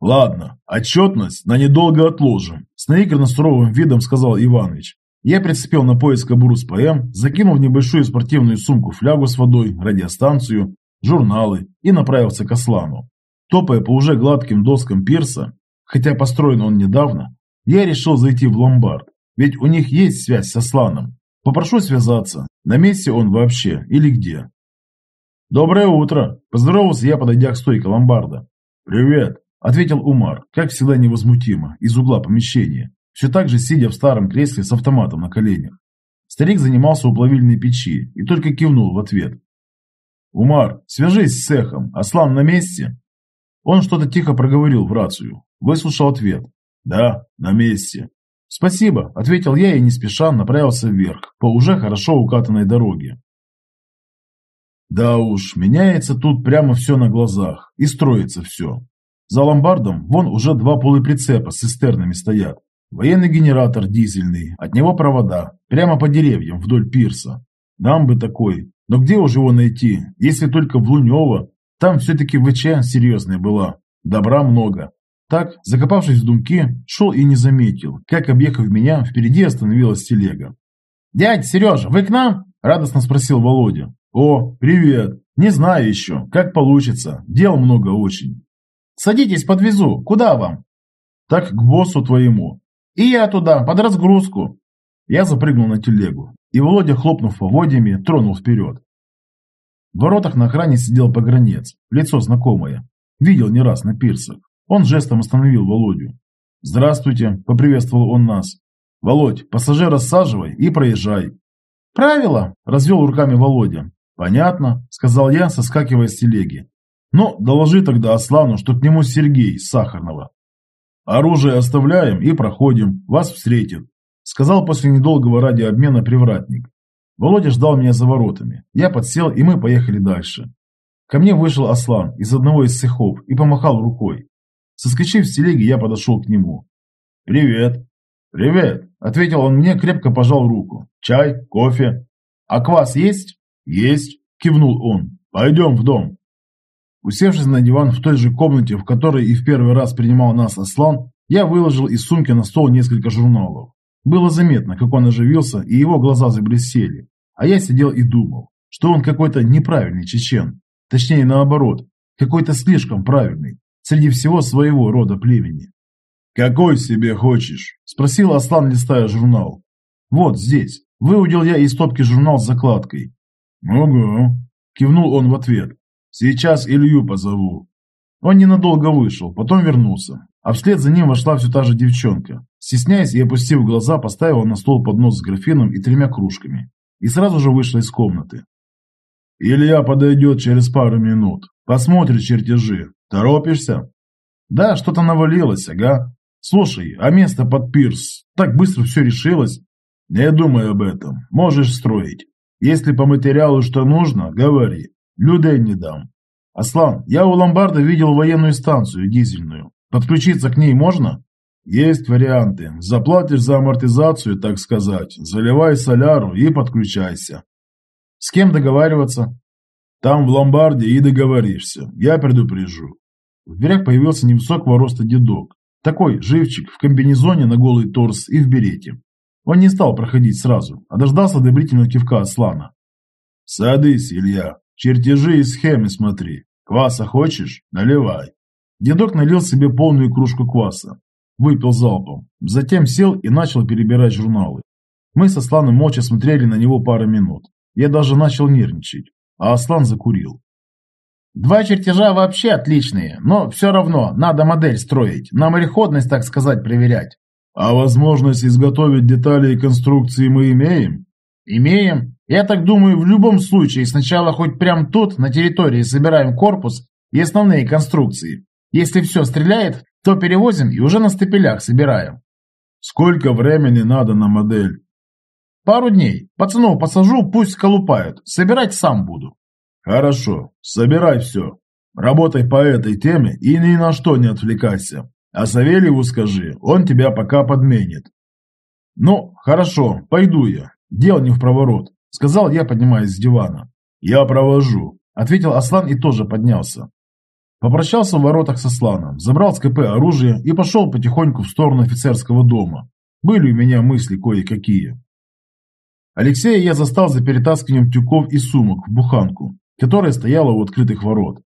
«Ладно, отчетность на недолго отложим», – с наигранно суровым видом сказал Иваныч. Я прицепил на пояс кобуру с ПМ, закинул в небольшую спортивную сумку флягу с водой, радиостанцию, журналы и направился к Аслану. Топая по уже гладким доскам пирса, хотя построен он недавно, я решил зайти в ломбард, ведь у них есть связь с Асланом. Попрошу связаться, на месте он вообще или где. «Доброе утро!» – поздоровался я, подойдя к стойке ломбарда. «Привет!» – ответил Умар, как всегда невозмутимо, из угла помещения, все так же сидя в старом кресле с автоматом на коленях. Старик занимался у плавильной печи и только кивнул в ответ. «Умар, свяжись с цехом, Аслан на месте?» Он что-то тихо проговорил в рацию. Выслушал ответ. «Да, на месте». «Спасибо», – ответил я и не спеша направился вверх, по уже хорошо укатанной дороге. Да уж, меняется тут прямо все на глазах, и строится все. За ломбардом вон уже два полуприцепа с цистернами стоят. Военный генератор дизельный, от него провода, прямо по деревьям вдоль пирса. Нам бы такой, но где уже его найти, если только в Лунево? Там все-таки ВЧ серьезная была, добра много. Так, закопавшись в думки, шел и не заметил, как, объехав меня, впереди остановилась телега. «Дядь, Сережа, вы к нам?» – радостно спросил Володя. «О, привет! Не знаю еще, как получится, дел много очень». «Садитесь, подвезу. Куда вам?» «Так к боссу твоему». «И я туда, под разгрузку». Я запрыгнул на телегу, и Володя, хлопнув поводьями, тронул вперед. В воротах на охране сидел погранец, лицо знакомое. Видел не раз на пирсах. Он жестом остановил Володю. «Здравствуйте», – поприветствовал он нас. «Володь, пассажир рассаживай и проезжай». «Правило», – развел руками Володя. «Понятно», – сказал я, соскакивая с телеги. «Ну, доложи тогда Аслану, что к нему Сергей Сахарного». «Оружие оставляем и проходим, вас встретит», – сказал после недолгого радиообмена привратник. Володя ждал меня за воротами. Я подсел, и мы поехали дальше. Ко мне вышел Аслан из одного из цехов и помахал рукой. Соскочив с телеги, я подошел к нему. «Привет!» «Привет!» – ответил он мне, крепко пожал руку. «Чай? Кофе?» «А квас есть?» «Есть!» – кивнул он. «Пойдем в дом!» Усевшись на диван в той же комнате, в которой и в первый раз принимал нас Аслан, я выложил из сумки на стол несколько журналов. Было заметно, как он оживился, и его глаза заблестели. А я сидел и думал, что он какой-то неправильный чечен. Точнее, наоборот, какой-то слишком правильный среди всего своего рода племени. «Какой себе хочешь?» – спросил Аслан, листая журнал. «Вот здесь». Выудил я из стопки журнал с закладкой. «Угу», – кивнул он в ответ. «Сейчас Илью позову». Он ненадолго вышел, потом вернулся, а вслед за ним вошла все та же девчонка. Стесняясь и опустив глаза, поставила на стол поднос с графином и тремя кружками. И сразу же вышла из комнаты. «Илья подойдет через пару минут. Посмотрит чертежи. Торопишься? Да, что-то навалилось, ага. Слушай, а место под пирс, так быстро все решилось? Не думай об этом, можешь строить. Если по материалу что нужно, говори. Людей не дам. Аслан, я у ломбарда видел военную станцию дизельную. Подключиться к ней можно? Есть варианты. Заплатишь за амортизацию, так сказать. Заливай соляру и подключайся. С кем договариваться? Там в ломбарде и договоришься. Я предупрежу. В дверях появился невысокого роста дедок. Такой живчик в комбинезоне на голый торс и в берете. Он не стал проходить сразу, а дождался одобрительного кивка Аслана. «Садись, Илья. Чертежи и схемы смотри. Кваса хочешь? Наливай». Дедок налил себе полную кружку кваса. Выпил залпом. Затем сел и начал перебирать журналы. Мы со Асланом молча смотрели на него пару минут. Я даже начал нервничать. А Аслан закурил. Два чертежа вообще отличные, но все равно надо модель строить, на мореходность, так сказать, проверять. А возможность изготовить детали и конструкции мы имеем? Имеем. Я так думаю, в любом случае сначала хоть прям тут, на территории, собираем корпус и основные конструкции. Если все стреляет, то перевозим и уже на стапелях собираем. Сколько времени надо на модель? Пару дней. Пацанов посажу, пусть колупают. Собирать сам буду. Хорошо, собирай все. Работай по этой теме и ни на что не отвлекайся. А Савельеву скажи, он тебя пока подменит. Ну, хорошо, пойду я. Дел не в проворот, сказал я, поднимаясь с дивана. Я провожу, ответил Аслан и тоже поднялся. Попрощался в воротах с Асланом, забрал с КП оружие и пошел потихоньку в сторону офицерского дома. Были у меня мысли кое-какие. Алексея я застал за перетаскиванием тюков и сумок в буханку которая стояла у открытых ворот.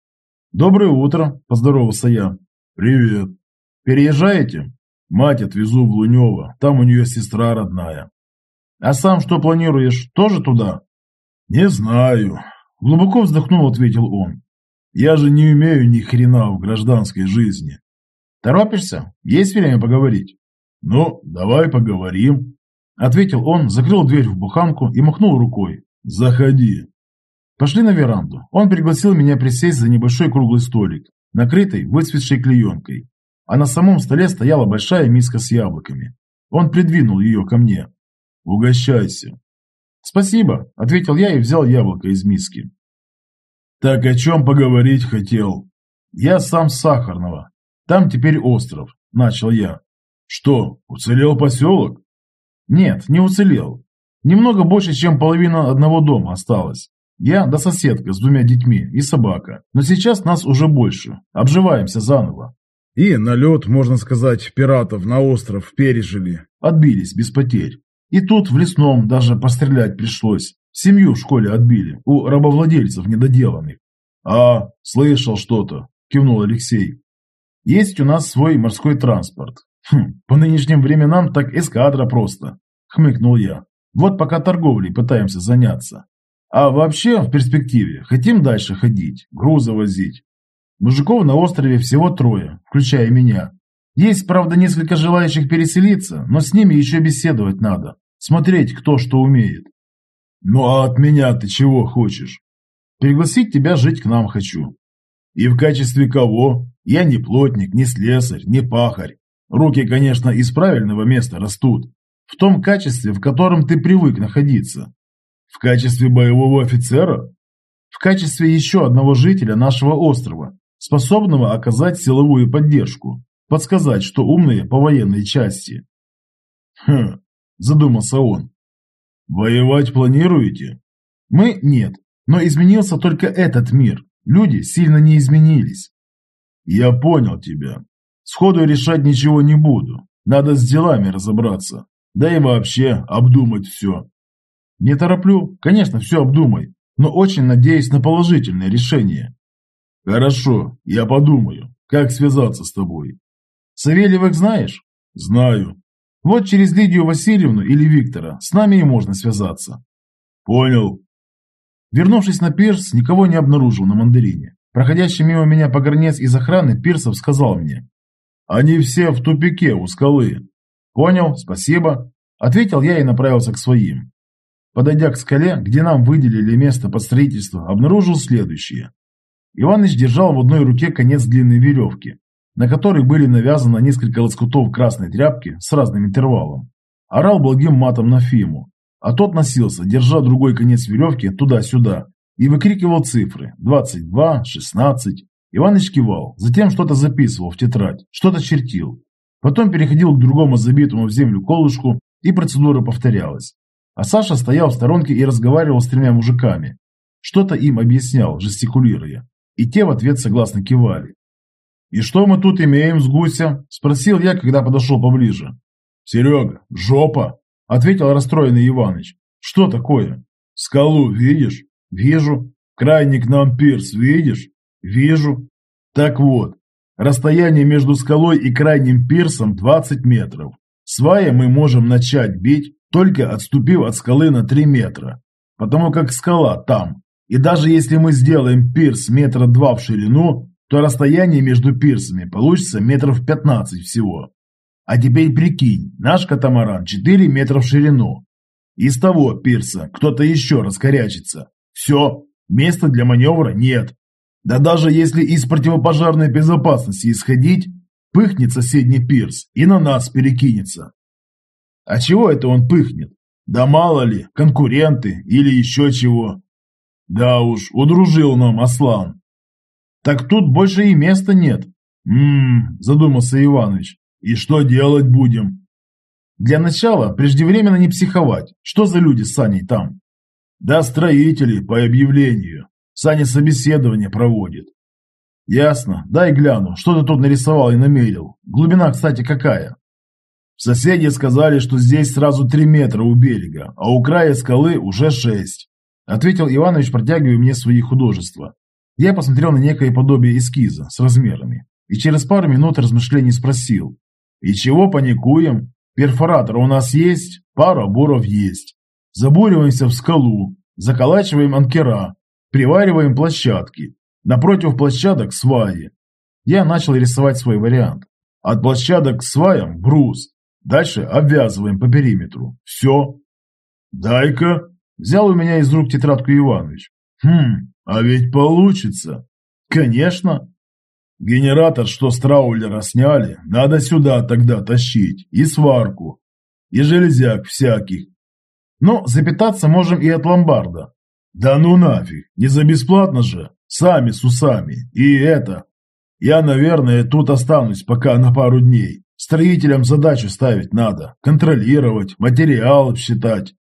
«Доброе утро», – поздоровался я. «Привет». «Переезжаете?» «Мать отвезу в Лунево, там у нее сестра родная». «А сам что планируешь, тоже туда?» «Не знаю», – глубоко вздохнул, ответил он. «Я же не умею ни хрена в гражданской жизни». «Торопишься? Есть время поговорить?» «Ну, давай поговорим», – ответил он, закрыл дверь в буханку и махнул рукой. «Заходи». Пошли на веранду. Он пригласил меня присесть за небольшой круглый столик, накрытый выцветшей клеенкой. А на самом столе стояла большая миска с яблоками. Он придвинул ее ко мне. «Угощайся». «Спасибо», – ответил я и взял яблоко из миски. «Так о чем поговорить хотел?» «Я сам с Сахарного. Там теперь остров», – начал я. «Что, уцелел поселок?» «Нет, не уцелел. Немного больше, чем половина одного дома осталось. Я да соседка с двумя детьми и собака. Но сейчас нас уже больше. Обживаемся заново. И налет, можно сказать, пиратов на остров пережили. Отбились без потерь. И тут в лесном даже пострелять пришлось. Семью в школе отбили, у рабовладельцев недоделанных. А, слышал что-то, кивнул Алексей. Есть у нас свой морской транспорт. Хм, по нынешним временам так эскадра просто, хмыкнул я. Вот пока торговлей пытаемся заняться. А вообще, в перспективе, хотим дальше ходить, грузы возить. Мужиков на острове всего трое, включая меня. Есть, правда, несколько желающих переселиться, но с ними еще беседовать надо. Смотреть, кто что умеет. Ну а от меня ты чего хочешь? Пригласить тебя жить к нам хочу. И в качестве кого? Я не плотник, не слесарь, не пахарь. Руки, конечно, из правильного места растут. В том качестве, в котором ты привык находиться. В качестве боевого офицера? В качестве еще одного жителя нашего острова, способного оказать силовую поддержку, подсказать, что умные по военной части. Хм, задумался он. Воевать планируете? Мы нет, но изменился только этот мир. Люди сильно не изменились. Я понял тебя. Сходу решать ничего не буду. Надо с делами разобраться. Да и вообще обдумать все. Не тороплю, конечно, все обдумай, но очень надеюсь на положительное решение. Хорошо, я подумаю, как связаться с тобой. Савельевых знаешь? Знаю. Вот через Лидию Васильевну или Виктора с нами и можно связаться. Понял. Вернувшись на пирс, никого не обнаружил на мандарине. Проходящий мимо меня погорнец из охраны пирсов сказал мне. Они все в тупике у скалы. Понял, спасибо. Ответил я и направился к своим. Подойдя к скале, где нам выделили место под строительство, обнаружил следующее. Иваныч держал в одной руке конец длинной веревки, на которой были навязаны несколько лоскутов красной тряпки с разным интервалом. Орал благим матом на Фиму, а тот носился, держа другой конец веревки туда-сюда, и выкрикивал цифры 22, 16. Иваныч кивал, затем что-то записывал в тетрадь, что-то чертил. Потом переходил к другому забитому в землю колышку, и процедура повторялась. А Саша стоял в сторонке и разговаривал с тремя мужиками. Что-то им объяснял, жестикулируя. И те в ответ согласно кивали. «И что мы тут имеем с гуся?» – спросил я, когда подошел поближе. «Серега, жопа!» – ответил расстроенный Иваныч. «Что такое?» «Скалу видишь?» «Вижу». «Крайник нам пирс видишь?» «Вижу». «Так вот, Расстояние между скалой и крайним пирсом 20 метров. Свая мы можем начать бить, только отступив от скалы на 3 метра, потому как скала там. И даже если мы сделаем пирс метра два в ширину, то расстояние между пирсами получится метров 15 всего. А теперь прикинь, наш катамаран 4 метра в ширину. Из того пирса кто-то еще раскорячится. Все, места для маневра нет. Да даже если из противопожарной безопасности исходить, пыхнет соседний пирс и на нас перекинется. А чего это он пыхнет? Да мало ли, конкуренты или еще чего. Да уж, удружил нам Аслан. Так тут больше и места нет. Ммм, задумался Иваныч. И что делать будем? Для начала преждевременно не психовать. Что за люди с Саней там? Да строители по объявлению. Саня собеседование проводит. Ясно. Дай гляну, что ты тут нарисовал и намерил. Глубина, кстати, какая? Соседи сказали, что здесь сразу три метра у берега, а у края скалы уже шесть. Ответил Иванович, протягивая мне свои художества. Я посмотрел на некое подобие эскиза с размерами и через пару минут размышлений спросил. «И чего паникуем? Перфоратор у нас есть, пара буров есть. Забуриваемся в скалу, заколачиваем анкера, привариваем площадки. Напротив площадок сваи. Я начал рисовать свой вариант. От площадок к сваям брус. Дальше обвязываем по периметру. Все. Дай-ка. Взял у меня из рук тетрадку Иванович. Хм, а ведь получится. Конечно. Генератор, что с траулера сняли, надо сюда тогда тащить. И сварку. И железяк всяких. Но запитаться можем и от ломбарда. Да ну нафиг, не за бесплатно же. Сами с усами. И это... Я, наверное, тут останусь пока на пару дней. Строителям задачу ставить надо. Контролировать, материалы считать.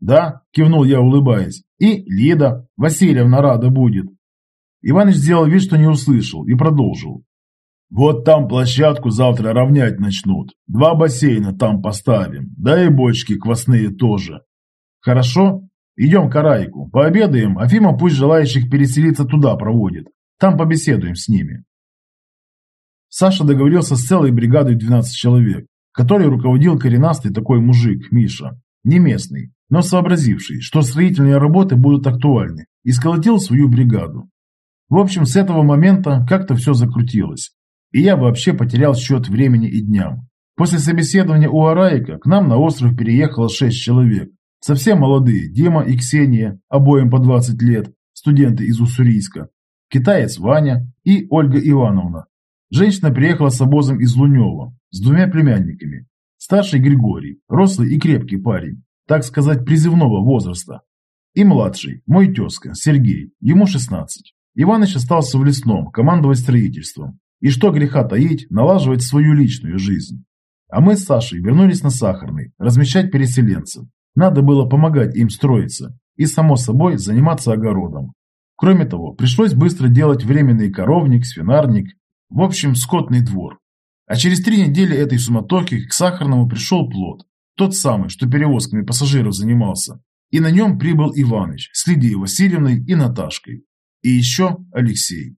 Да, кивнул я, улыбаясь. И Лида Васильевна рада будет. Иваныч сделал вид, что не услышал, и продолжил. Вот там площадку завтра равнять начнут. Два бассейна там поставим, да и бочки квасные тоже. Хорошо? Идем к Арайку, пообедаем, а Фима пусть желающих переселиться туда проводит. Там побеседуем с ними. Саша договорился с целой бригадой 12 человек, которой руководил коренастый такой мужик, Миша. Не местный, но сообразивший, что строительные работы будут актуальны, и сколотил свою бригаду. В общем, с этого момента как-то все закрутилось, и я вообще потерял счет времени и дням. После собеседования у Араика к нам на остров переехало шесть человек. Совсем молодые, Дима и Ксения, обоим по 20 лет, студенты из Уссурийска, китаец Ваня и Ольга Ивановна. Женщина приехала с обозом из Лунева, с двумя племянниками. Старший Григорий, рослый и крепкий парень, так сказать, призывного возраста. И младший, мой тезка, Сергей, ему 16. Иваныч остался в лесном, командовать строительством. И что греха таить, налаживать свою личную жизнь. А мы с Сашей вернулись на Сахарный, размещать переселенцев. Надо было помогать им строиться и, само собой, заниматься огородом. Кроме того, пришлось быстро делать временный коровник, свинарник, в общем, скотный двор. А через три недели этой суматохи к Сахарному пришел плод, тот самый, что перевозками пассажиров занимался. И на нем прибыл Иваныч с Лидией Васильевной и Наташкой. И еще Алексей.